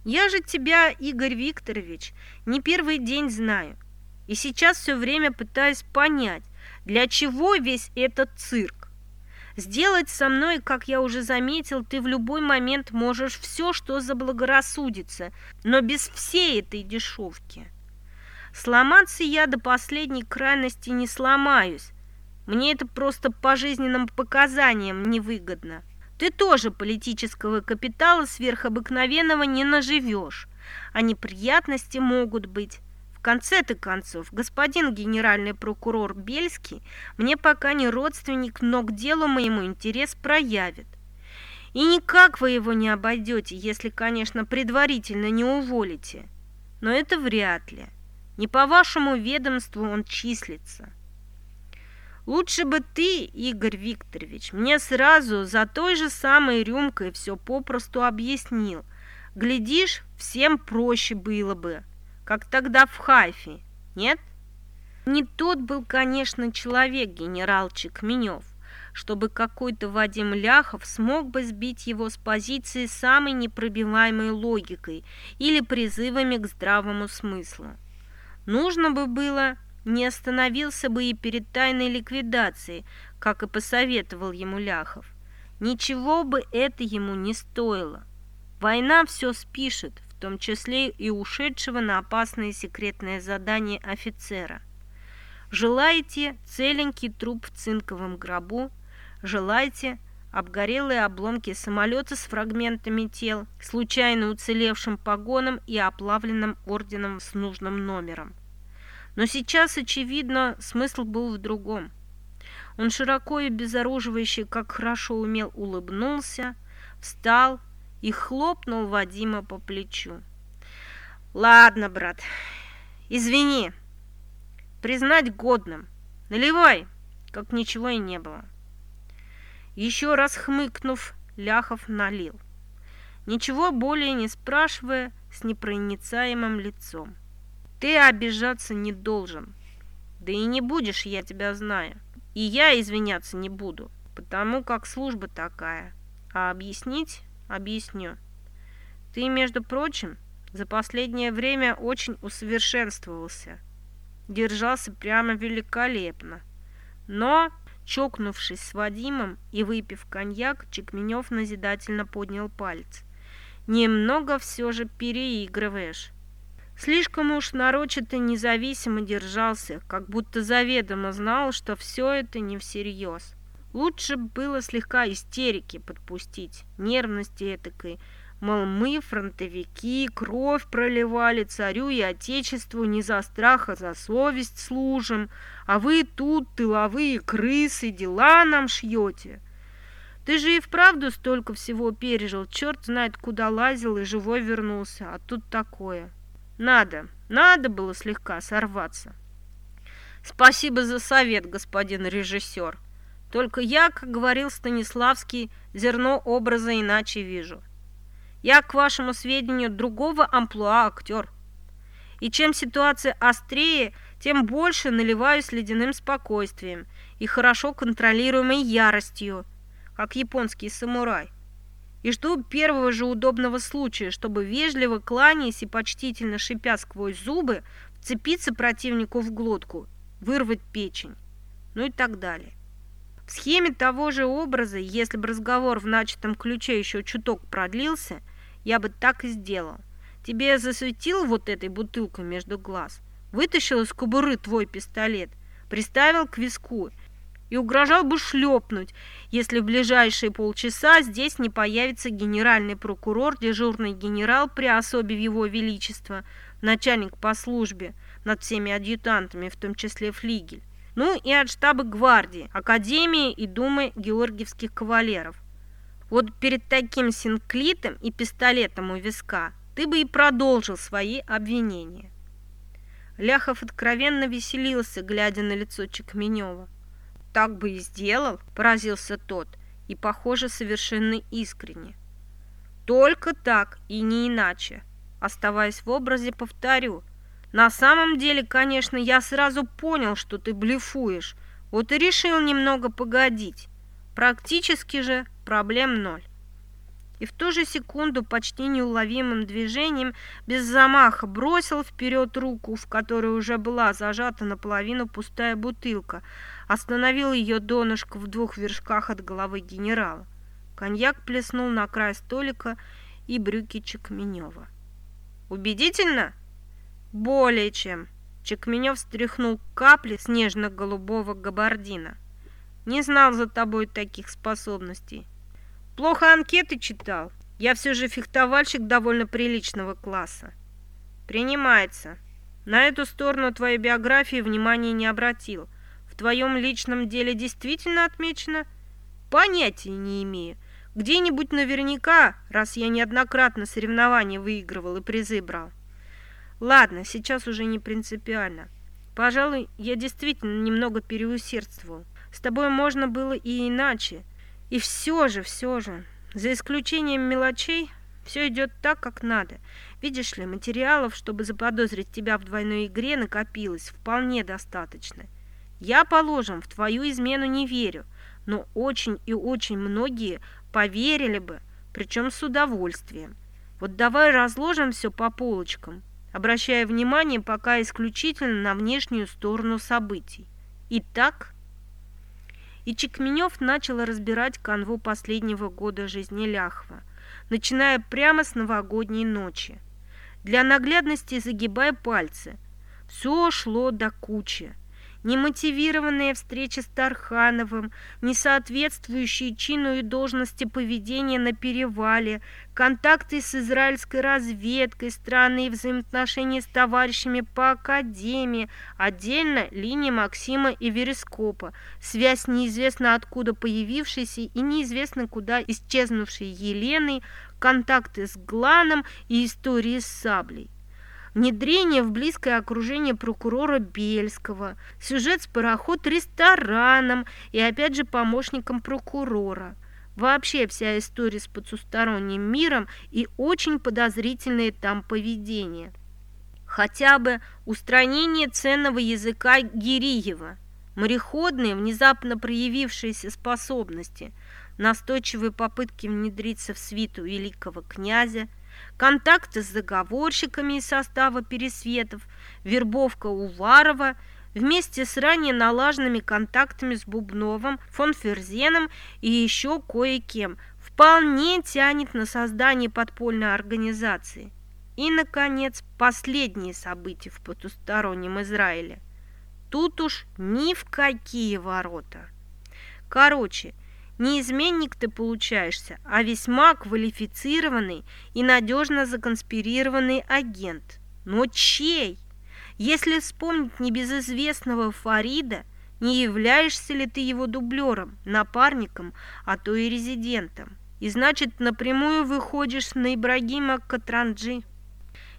Я же тебя, Игорь Викторович, не первый день знаю. И сейчас все время пытаюсь понять, для чего весь этот цирк. Сделать со мной, как я уже заметил, ты в любой момент можешь все, что заблагорассудится, но без всей этой дешевки. Сломаться я до последней крайности не сломаюсь. Мне это просто по жизненным показаниям невыгодно. Ты тоже политического капитала сверхобыкновенного не наживешь, а неприятности могут быть. В конце-то концов, господин генеральный прокурор Бельский мне пока не родственник, но к делу моему интерес проявит. И никак вы его не обойдете, если, конечно, предварительно не уволите. Но это вряд ли. Не по вашему ведомству он числится. Лучше бы ты, Игорь Викторович, мне сразу за той же самой рюмкой все попросту объяснил. Глядишь, всем проще было бы, как тогда в Хайфе, нет? Не тот был, конечно, человек, генерал Чекменев, чтобы какой-то Вадим Ляхов смог бы сбить его с позиции самой непробиваемой логикой или призывами к здравому смыслу. Нужно бы было не остановился бы и перед тайной ликвидацией, как и посоветовал ему Ляхов. Ничего бы это ему не стоило. Война все спишет, в том числе и ушедшего на опасное секретное задание офицера. Желаете целенький труп в цинковом гробу? Желаете обгорелые обломки самолета с фрагментами тел, случайно уцелевшим погоном и оплавленным орденом с нужным номером? Но сейчас, очевидно, смысл был в другом. Он широко и безоруживающе, как хорошо умел, улыбнулся, встал и хлопнул Вадима по плечу. «Ладно, брат, извини, признать годным. Наливай, как ничего и не было». Еще раз хмыкнув, Ляхов налил. Ничего более не спрашивая, с непроницаемым лицом. Ты обижаться не должен. Да и не будешь, я тебя знаю. И я извиняться не буду, потому как служба такая. А объяснить объясню. Ты, между прочим, за последнее время очень усовершенствовался. Держался прямо великолепно. Но, чокнувшись с Вадимом и выпив коньяк, Чекменев назидательно поднял палец. Немного все же переигрываешь. Слишком уж нарочито независимо держался, как будто заведомо знал, что все это не всерьез. Лучше было слегка истерики подпустить, нервности этакой, мол, мы, фронтовики, кровь проливали царю и отечеству не за страх, а за совесть служим, а вы тут, тыловые крысы, дела нам шьете. Ты же и вправду столько всего пережил, черт знает, куда лазил и живой вернулся, а тут такое. Надо, надо было слегка сорваться. Спасибо за совет, господин режиссер. Только я, как говорил Станиславский, зерно образа иначе вижу. Я, к вашему сведению, другого амплуа актер. И чем ситуация острее, тем больше наливаюсь ледяным спокойствием и хорошо контролируемой яростью, как японский самурай и жду первого же удобного случая, чтобы вежливо кланяясь и почтительно шипя сквозь зубы, вцепиться противнику в глотку, вырвать печень, ну и так далее. В схеме того же образа, если бы разговор в начатом ключе еще чуток продлился, я бы так и сделал. Тебе засветил вот этой бутылкой между глаз, вытащил из кобуры твой пистолет, приставил к виску и угрожал бы шлепнуть, если в ближайшие полчаса здесь не появится генеральный прокурор, дежурный генерал при особе его величества, начальник по службе над всеми адъютантами, в том числе флигель, ну и от штаба гвардии, академии и думы георгиевских кавалеров. Вот перед таким синклитом и пистолетом у виска ты бы и продолжил свои обвинения. Ляхов откровенно веселился, глядя на лицо Чекменева так бы и сделал, поразился тот, и, похоже, совершенно искренне. Только так и не иначе. Оставаясь в образе, повторю, На самом деле, конечно, я сразу понял, что ты блефуешь. Вот и решил немного погодить. Практически же проблем ноль. И в ту же секунду почти неуловимым движением без замаха бросил вперед руку, в которой уже была зажата наполовину пустая бутылка, остановил ее донышко в двух вершках от головы генерала. Коньяк плеснул на край столика и брюки Чекменева. «Убедительно?» «Более чем». Чекменев стряхнул капли снежно-голубого габардина. «Не знал за тобой таких способностей». «Плохо анкеты читал. Я все же фехтовальщик довольно приличного класса». «Принимается. На эту сторону твоей биографии внимания не обратил. В твоем личном деле действительно отмечено?» «Понятия не имею. Где-нибудь наверняка, раз я неоднократно соревнования выигрывал и призы брал. Ладно, сейчас уже не принципиально. Пожалуй, я действительно немного переусердствовал. С тобой можно было и иначе. И все же, все же, за исключением мелочей, все идет так, как надо. Видишь ли, материалов, чтобы заподозрить тебя в двойной игре, накопилось вполне достаточно. Я, положим, в твою измену не верю, но очень и очень многие поверили бы, причем с удовольствием. Вот давай разложим все по полочкам, обращая внимание пока исключительно на внешнюю сторону событий. Итак, и Чекменев начал разбирать канву последнего года жизни Ляхва, начиная прямо с новогодней ночи. Для наглядности загибая пальцы. Все шло до кучи немотивированная встреча с Тархановым, несоответствующие чину и должности поведения на перевале, контакты с израильской разведкой, странные взаимоотношения с товарищами по академии, отдельно линия Максима и Верескопа, связь неизвестно откуда появившейся и неизвестно куда исчезнувшей Еленой, контакты с Гланом и истории с Саблей внедрение в близкое окружение прокурора Бельского, сюжет с пароход-рестораном и опять же помощником прокурора. Вообще вся история с потусторонним миром и очень подозрительное там поведение. Хотя бы устранение ценного языка Гириева, мореходные, внезапно проявившиеся способности, настойчивые попытки внедриться в свиту великого князя – контакты с заговорщиками из состава Пересветов, вербовка Уварова вместе с ранее налаженными контактами с Бубновым, фон Ферзеном и еще кое-кем вполне тянет на создание подпольной организации. И, наконец, последние события в потустороннем Израиле. Тут уж ни в какие ворота. Короче, не изменник ты получаешься, а весьма квалифицированный и надежно законспирированный агент. Но чей? Если вспомнить небезызвестного Фарида, не являешься ли ты его дублером, напарником, а то и резидентом? И значит, напрямую выходишь на Ибрагима Катранджи.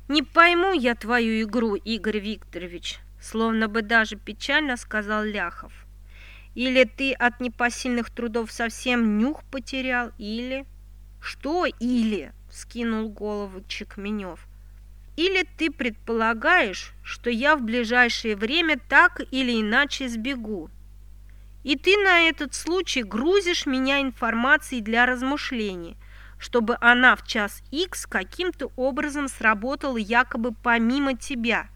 «Не пойму я твою игру, Игорь Викторович», словно бы даже печально сказал Ляхов. Или ты от непосильных трудов совсем нюх потерял, или... Что или? Скинул голову Чекменев. Или ты предполагаешь, что я в ближайшее время так или иначе сбегу. И ты на этот случай грузишь меня информацией для размышлений, чтобы она в час X каким-то образом сработала якобы помимо тебя.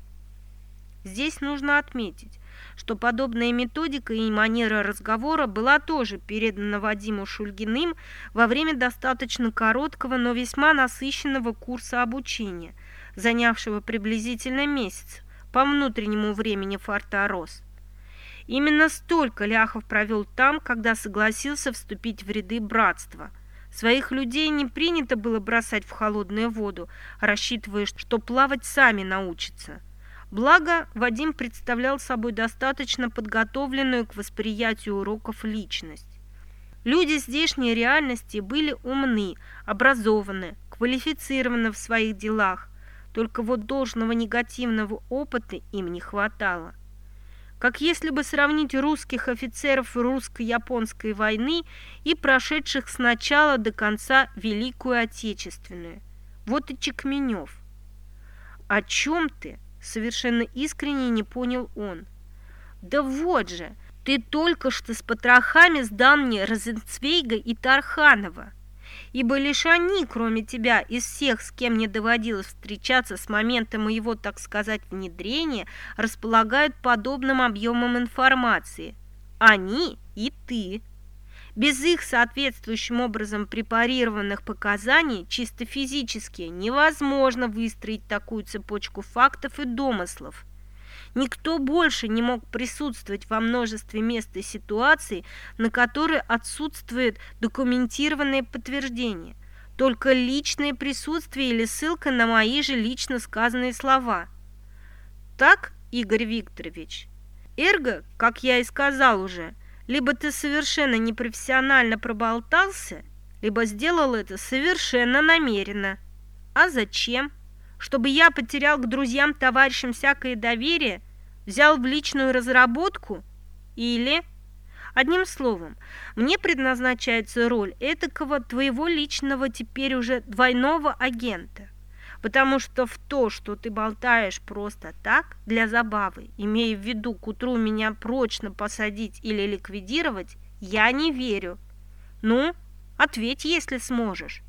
Здесь нужно отметить, что подобная методика и манера разговора была тоже передана Вадиму Шульгиным во время достаточно короткого, но весьма насыщенного курса обучения, занявшего приблизительно месяц по внутреннему времени Форта-Рос. Именно столько Ляхов провел там, когда согласился вступить в ряды братства. Своих людей не принято было бросать в холодную воду, рассчитывая, что плавать сами научатся. Благо, Вадим представлял собой достаточно подготовленную к восприятию уроков личность. Люди здешней реальности были умны, образованы, квалифицированы в своих делах, только вот должного негативного опыта им не хватало. Как если бы сравнить русских офицеров русско-японской войны и прошедших с начала до конца Великую Отечественную. Вот и Чекменев. «О чем ты?» Совершенно искренне не понял он. «Да вот же, ты только что с потрохами сдал мне Розенцвейга и Тарханова, ибо лишь они, кроме тебя, из всех, с кем мне доводилось встречаться с момента моего, так сказать, внедрения, располагают подобным объемом информации. Они и ты». Без их соответствующим образом препарированных показаний чисто физически невозможно выстроить такую цепочку фактов и домыслов. Никто больше не мог присутствовать во множестве мест и ситуаций, на которые отсутствует документированное подтверждение, только личное присутствие или ссылка на мои же лично сказанные слова. Так, Игорь Викторович? Эрго, как я и сказал уже, либо ты совершенно непрофессионально проболтался, либо сделал это совершенно намеренно. А зачем? Чтобы я потерял к друзьям, товарищам всякое доверие, взял в личную разработку? Или... Одним словом, мне предназначается роль этакого твоего личного теперь уже двойного агента – потому что в то, что ты болтаешь просто так, для забавы, имея в виду к утру меня прочно посадить или ликвидировать, я не верю. Ну, ответь, если сможешь.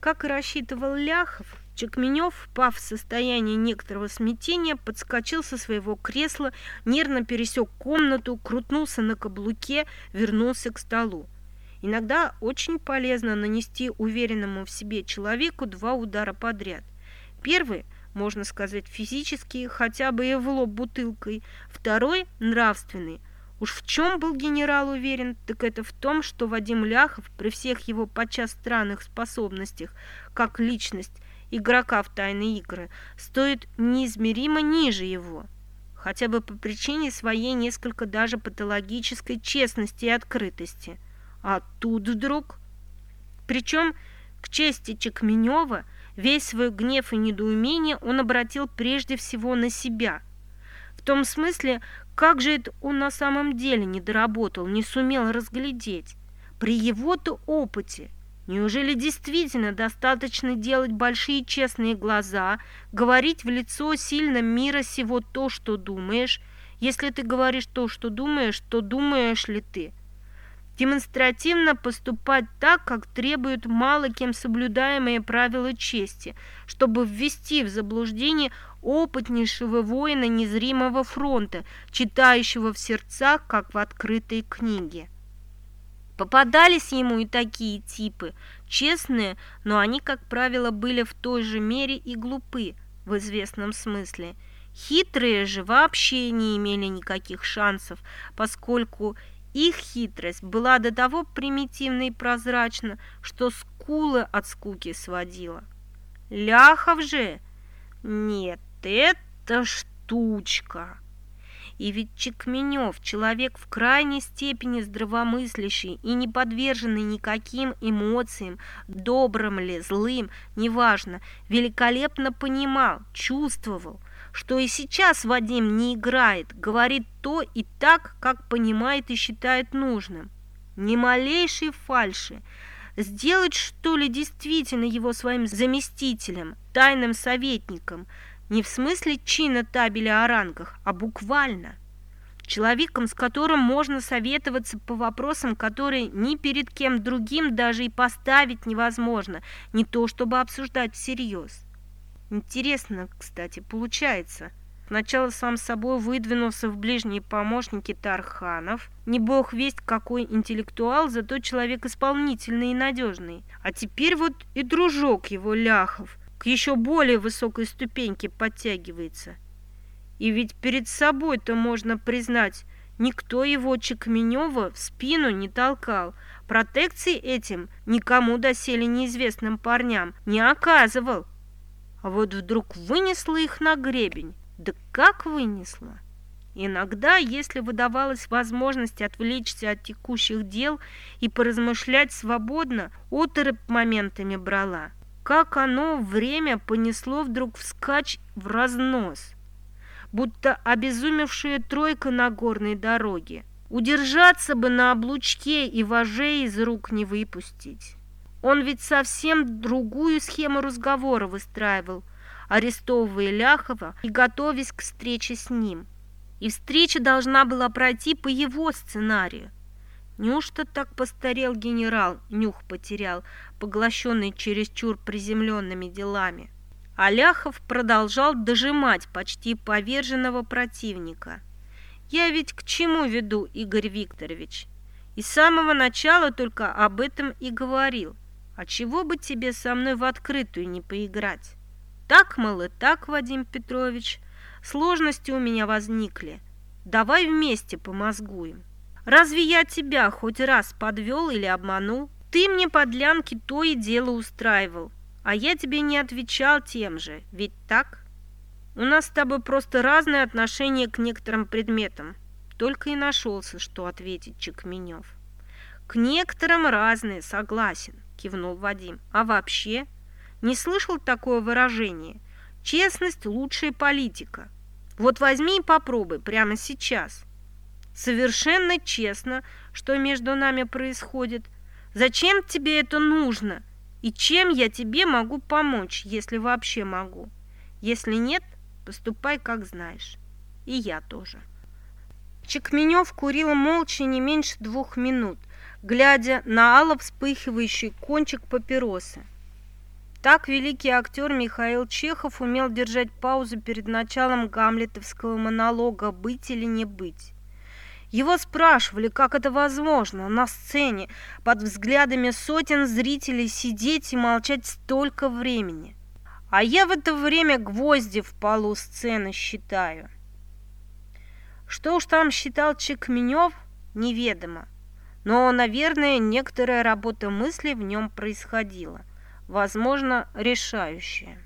Как и рассчитывал Ляхов, Чекменев, впав в состояние некоторого смятения, подскочил со своего кресла, нервно пересек комнату, крутнулся на каблуке, вернулся к столу. Иногда очень полезно нанести уверенному в себе человеку два удара подряд. Первый, можно сказать, физический, хотя бы и в лоб бутылкой. Второй – нравственный. Уж в чем был генерал уверен, так это в том, что Вадим Ляхов при всех его подчас странных способностях, как личность игрока в тайные игры, стоит неизмеримо ниже его хотя бы по причине своей несколько даже патологической честности и открытости – а тут вдруг... Причем, к чести Чекменева, весь свой гнев и недоумение он обратил прежде всего на себя. В том смысле, как же это он на самом деле не доработал, не сумел разглядеть. При его-то опыте Неужели действительно достаточно делать большие честные глаза, говорить в лицо сильно мира сего то, что думаешь? Если ты говоришь то, что думаешь, то думаешь ли ты? Демонстративно поступать так, как требуют мало кем соблюдаемые правила чести, чтобы ввести в заблуждение опытнейшего воина незримого фронта, читающего в сердцах, как в открытой книге. Попадались ему и такие типы, честные, но они, как правило, были в той же мере и глупы, в известном смысле. Хитрые же вообще не имели никаких шансов, поскольку их хитрость была до того примитивна и прозрачна, что скулы от скуки сводила. Ляхов же? Нет, это штучка. И ведь Чекменев, человек в крайней степени здравомыслящий и не подверженный никаким эмоциям, добрым ли, злым, неважно, великолепно понимал, чувствовал, что и сейчас Вадим не играет, говорит то и так, как понимает и считает нужным. Ни малейшей фальши. Сделать, что ли, действительно его своим заместителем, тайным советником, не в смысле чина табеля о рангах, а буквально. Человеком, с которым можно советоваться по вопросам, которые ни перед кем другим даже и поставить невозможно, не то чтобы обсуждать всерьез. Интересно, кстати, получается. Сначала сам собой выдвинулся в ближние помощники Тарханов. Не бог весть какой интеллектуал, зато человек исполнительный и надежный. А теперь вот и дружок его Ляхов к еще более высокой ступеньке подтягивается. И ведь перед собой-то можно признать, никто его Чекменева в спину не толкал. Протекции этим никому доселе неизвестным парням не оказывал. А вот вдруг вынесла их на гребень. Да как вынесла? Иногда, если выдавалась возможность отвлечься от текущих дел и поразмышлять свободно, оторопь моментами брала. Как оно время понесло вдруг вскачь в разнос, будто обезумевшая тройка на горной дороге. Удержаться бы на облучке и вожей из рук не выпустить. Он ведь совсем другую схему разговора выстраивал, арестовывая Ляхова и готовясь к встрече с ним. И встреча должна была пройти по его сценарию. Неужто так постарел генерал, нюх потерял, поглощенный чересчур приземленными делами? Аляхов продолжал дожимать почти поверженного противника. «Я ведь к чему веду, Игорь Викторович? И с самого начала только об этом и говорил. А чего бы тебе со мной в открытую не поиграть? Так, мол, и так, Вадим Петрович, сложности у меня возникли. Давай вместе помозгуем». Разве я тебя хоть раз подвел или обманул? Ты мне подлянки то и дело устраивал, а я тебе не отвечал тем же, ведь так? У нас с тобой просто разное отношение к некоторым предметам. Только и нашелся, что ответить Чекменев. К некоторым разные, согласен, кивнул Вадим. А вообще? Не слышал такое выражение? Честность – лучшая политика. Вот возьми и попробуй прямо сейчас совершенно честно, что между нами происходит. Зачем тебе это нужно? И чем я тебе могу помочь, если вообще могу? Если нет, поступай как знаешь. И я тоже. Чекменев курил молча не меньше двух минут, глядя на ало вспыхивающий кончик папиросы. Так великий актер Михаил Чехов умел держать паузу перед началом гамлетовского монолога «Быть или не быть». Его спрашивали, как это возможно на сцене под взглядами сотен зрителей сидеть и молчать столько времени. А я в это время гвозди в полу сцены считаю. Что уж там считал Чекменев, неведомо. Но, наверное, некоторая работа мысли в нем происходила, возможно, решающая.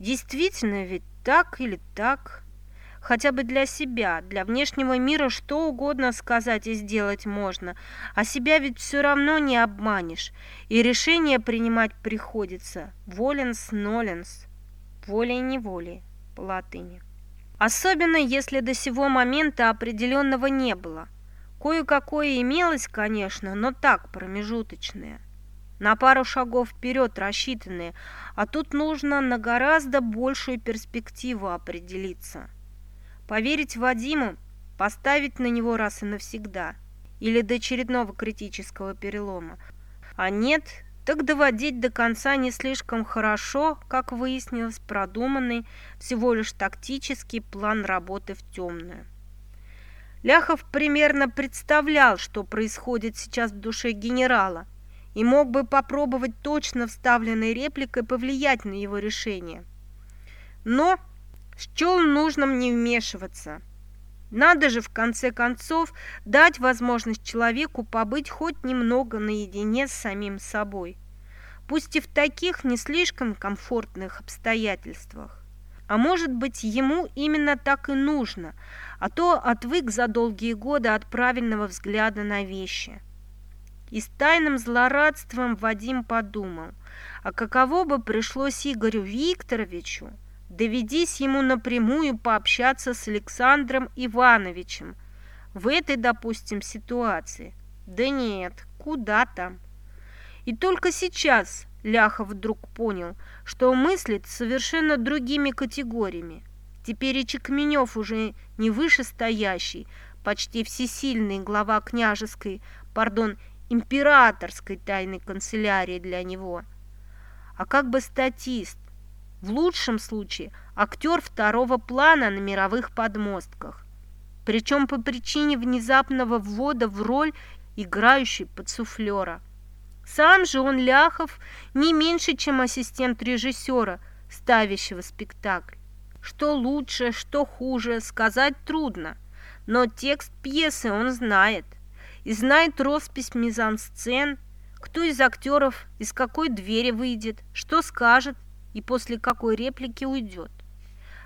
Действительно ведь так или так – хотя бы для себя, для внешнего мира что угодно сказать и сделать можно, а себя ведь все равно не обманешь, и решение принимать приходится воленс-ноленс, волей-неволей по латыни. Особенно, если до сего момента определенного не было. Кое-какое имелось, конечно, но так, промежуточное. На пару шагов вперед рассчитанные, а тут нужно на гораздо большую перспективу определиться. Поверить Вадиму, поставить на него раз и навсегда, или до очередного критического перелома. А нет, так доводить до конца не слишком хорошо, как выяснилось, продуманный, всего лишь тактический план работы в темную. Ляхов примерно представлял, что происходит сейчас в душе генерала, и мог бы попробовать точно вставленной репликой повлиять на его решение. Но счел нужным не вмешиваться. Надо же, в конце концов, дать возможность человеку побыть хоть немного наедине с самим собой, пусть и в таких не слишком комфортных обстоятельствах. А может быть, ему именно так и нужно, а то отвык за долгие годы от правильного взгляда на вещи. И с тайным злорадством Вадим подумал, а каково бы пришлось Игорю Викторовичу, Доведись ему напрямую пообщаться с Александром Ивановичем в этой, допустим, ситуации. Да нет, куда там. И только сейчас Ляхов вдруг понял, что мыслит совершенно другими категориями. Теперь и Чекменев уже не вышестоящий, почти всесильный глава княжеской, пардон, императорской тайной канцелярии для него, а как бы статист, в лучшем случае актер второго плана на мировых подмостках. Причем по причине внезапного ввода в роль играющей под суфлера. Сам же он, Ляхов, не меньше, чем ассистент режиссера, ставящего спектакль. Что лучше, что хуже, сказать трудно. Но текст пьесы он знает. И знает роспись мизансцен, кто из актеров из какой двери выйдет, что скажет, и после какой реплики уйдет.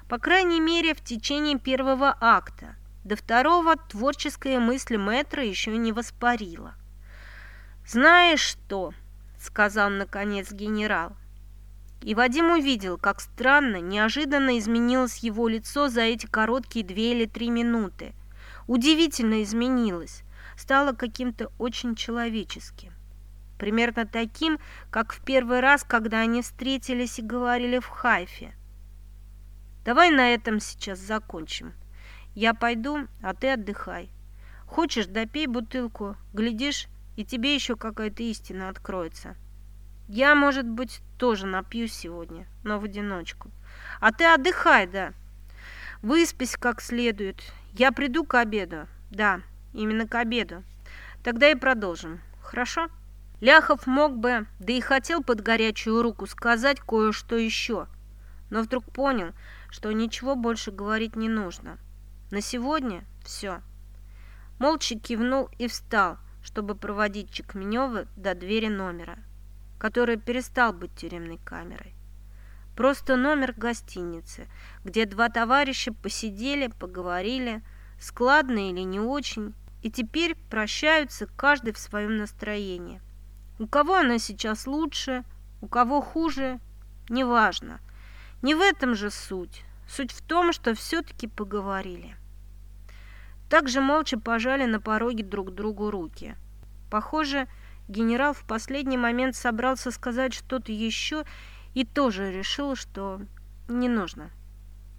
По крайней мере, в течение первого акта. До второго творческая мысль Мэтра еще не воспарила. «Знаешь что?» – сказал наконец генерал. И Вадим увидел, как странно, неожиданно изменилось его лицо за эти короткие две или три минуты. Удивительно изменилось, стало каким-то очень человеческим. примерно таким, как в первый раз, когда они встретились и говорили в Хайфе. Давай на этом сейчас закончим. Я пойду, а ты отдыхай. Хочешь, допей бутылку, глядишь, и тебе еще какая-то истина откроется. Я, может быть, тоже напьюсь сегодня, но в одиночку. А ты отдыхай, да. Выспись как следует. Я приду к обеду. Да, именно к обеду. Тогда и продолжим. Хорошо? Ляхов мог бы, да и хотел под горячую руку сказать кое-что еще, но вдруг понял, что ничего больше говорить не нужно. На сегодня все. Молча кивнул и встал, чтобы проводить Чекменева до двери номера, который перестал быть тюремной камерой. Просто номер гостиницы, где два товарища посидели, поговорили, складно или не очень, и теперь прощаются каждый в своем настроении. У кого она сейчас лучше, у кого хуже, неважно. Не в этом же суть. Суть в том, что все-таки поговорили. Также молча пожали на пороге друг другу руки. Похоже, генерал в последний момент собрался сказать что-то еще и тоже решил, что не нужно.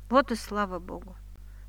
Вот и слава богу.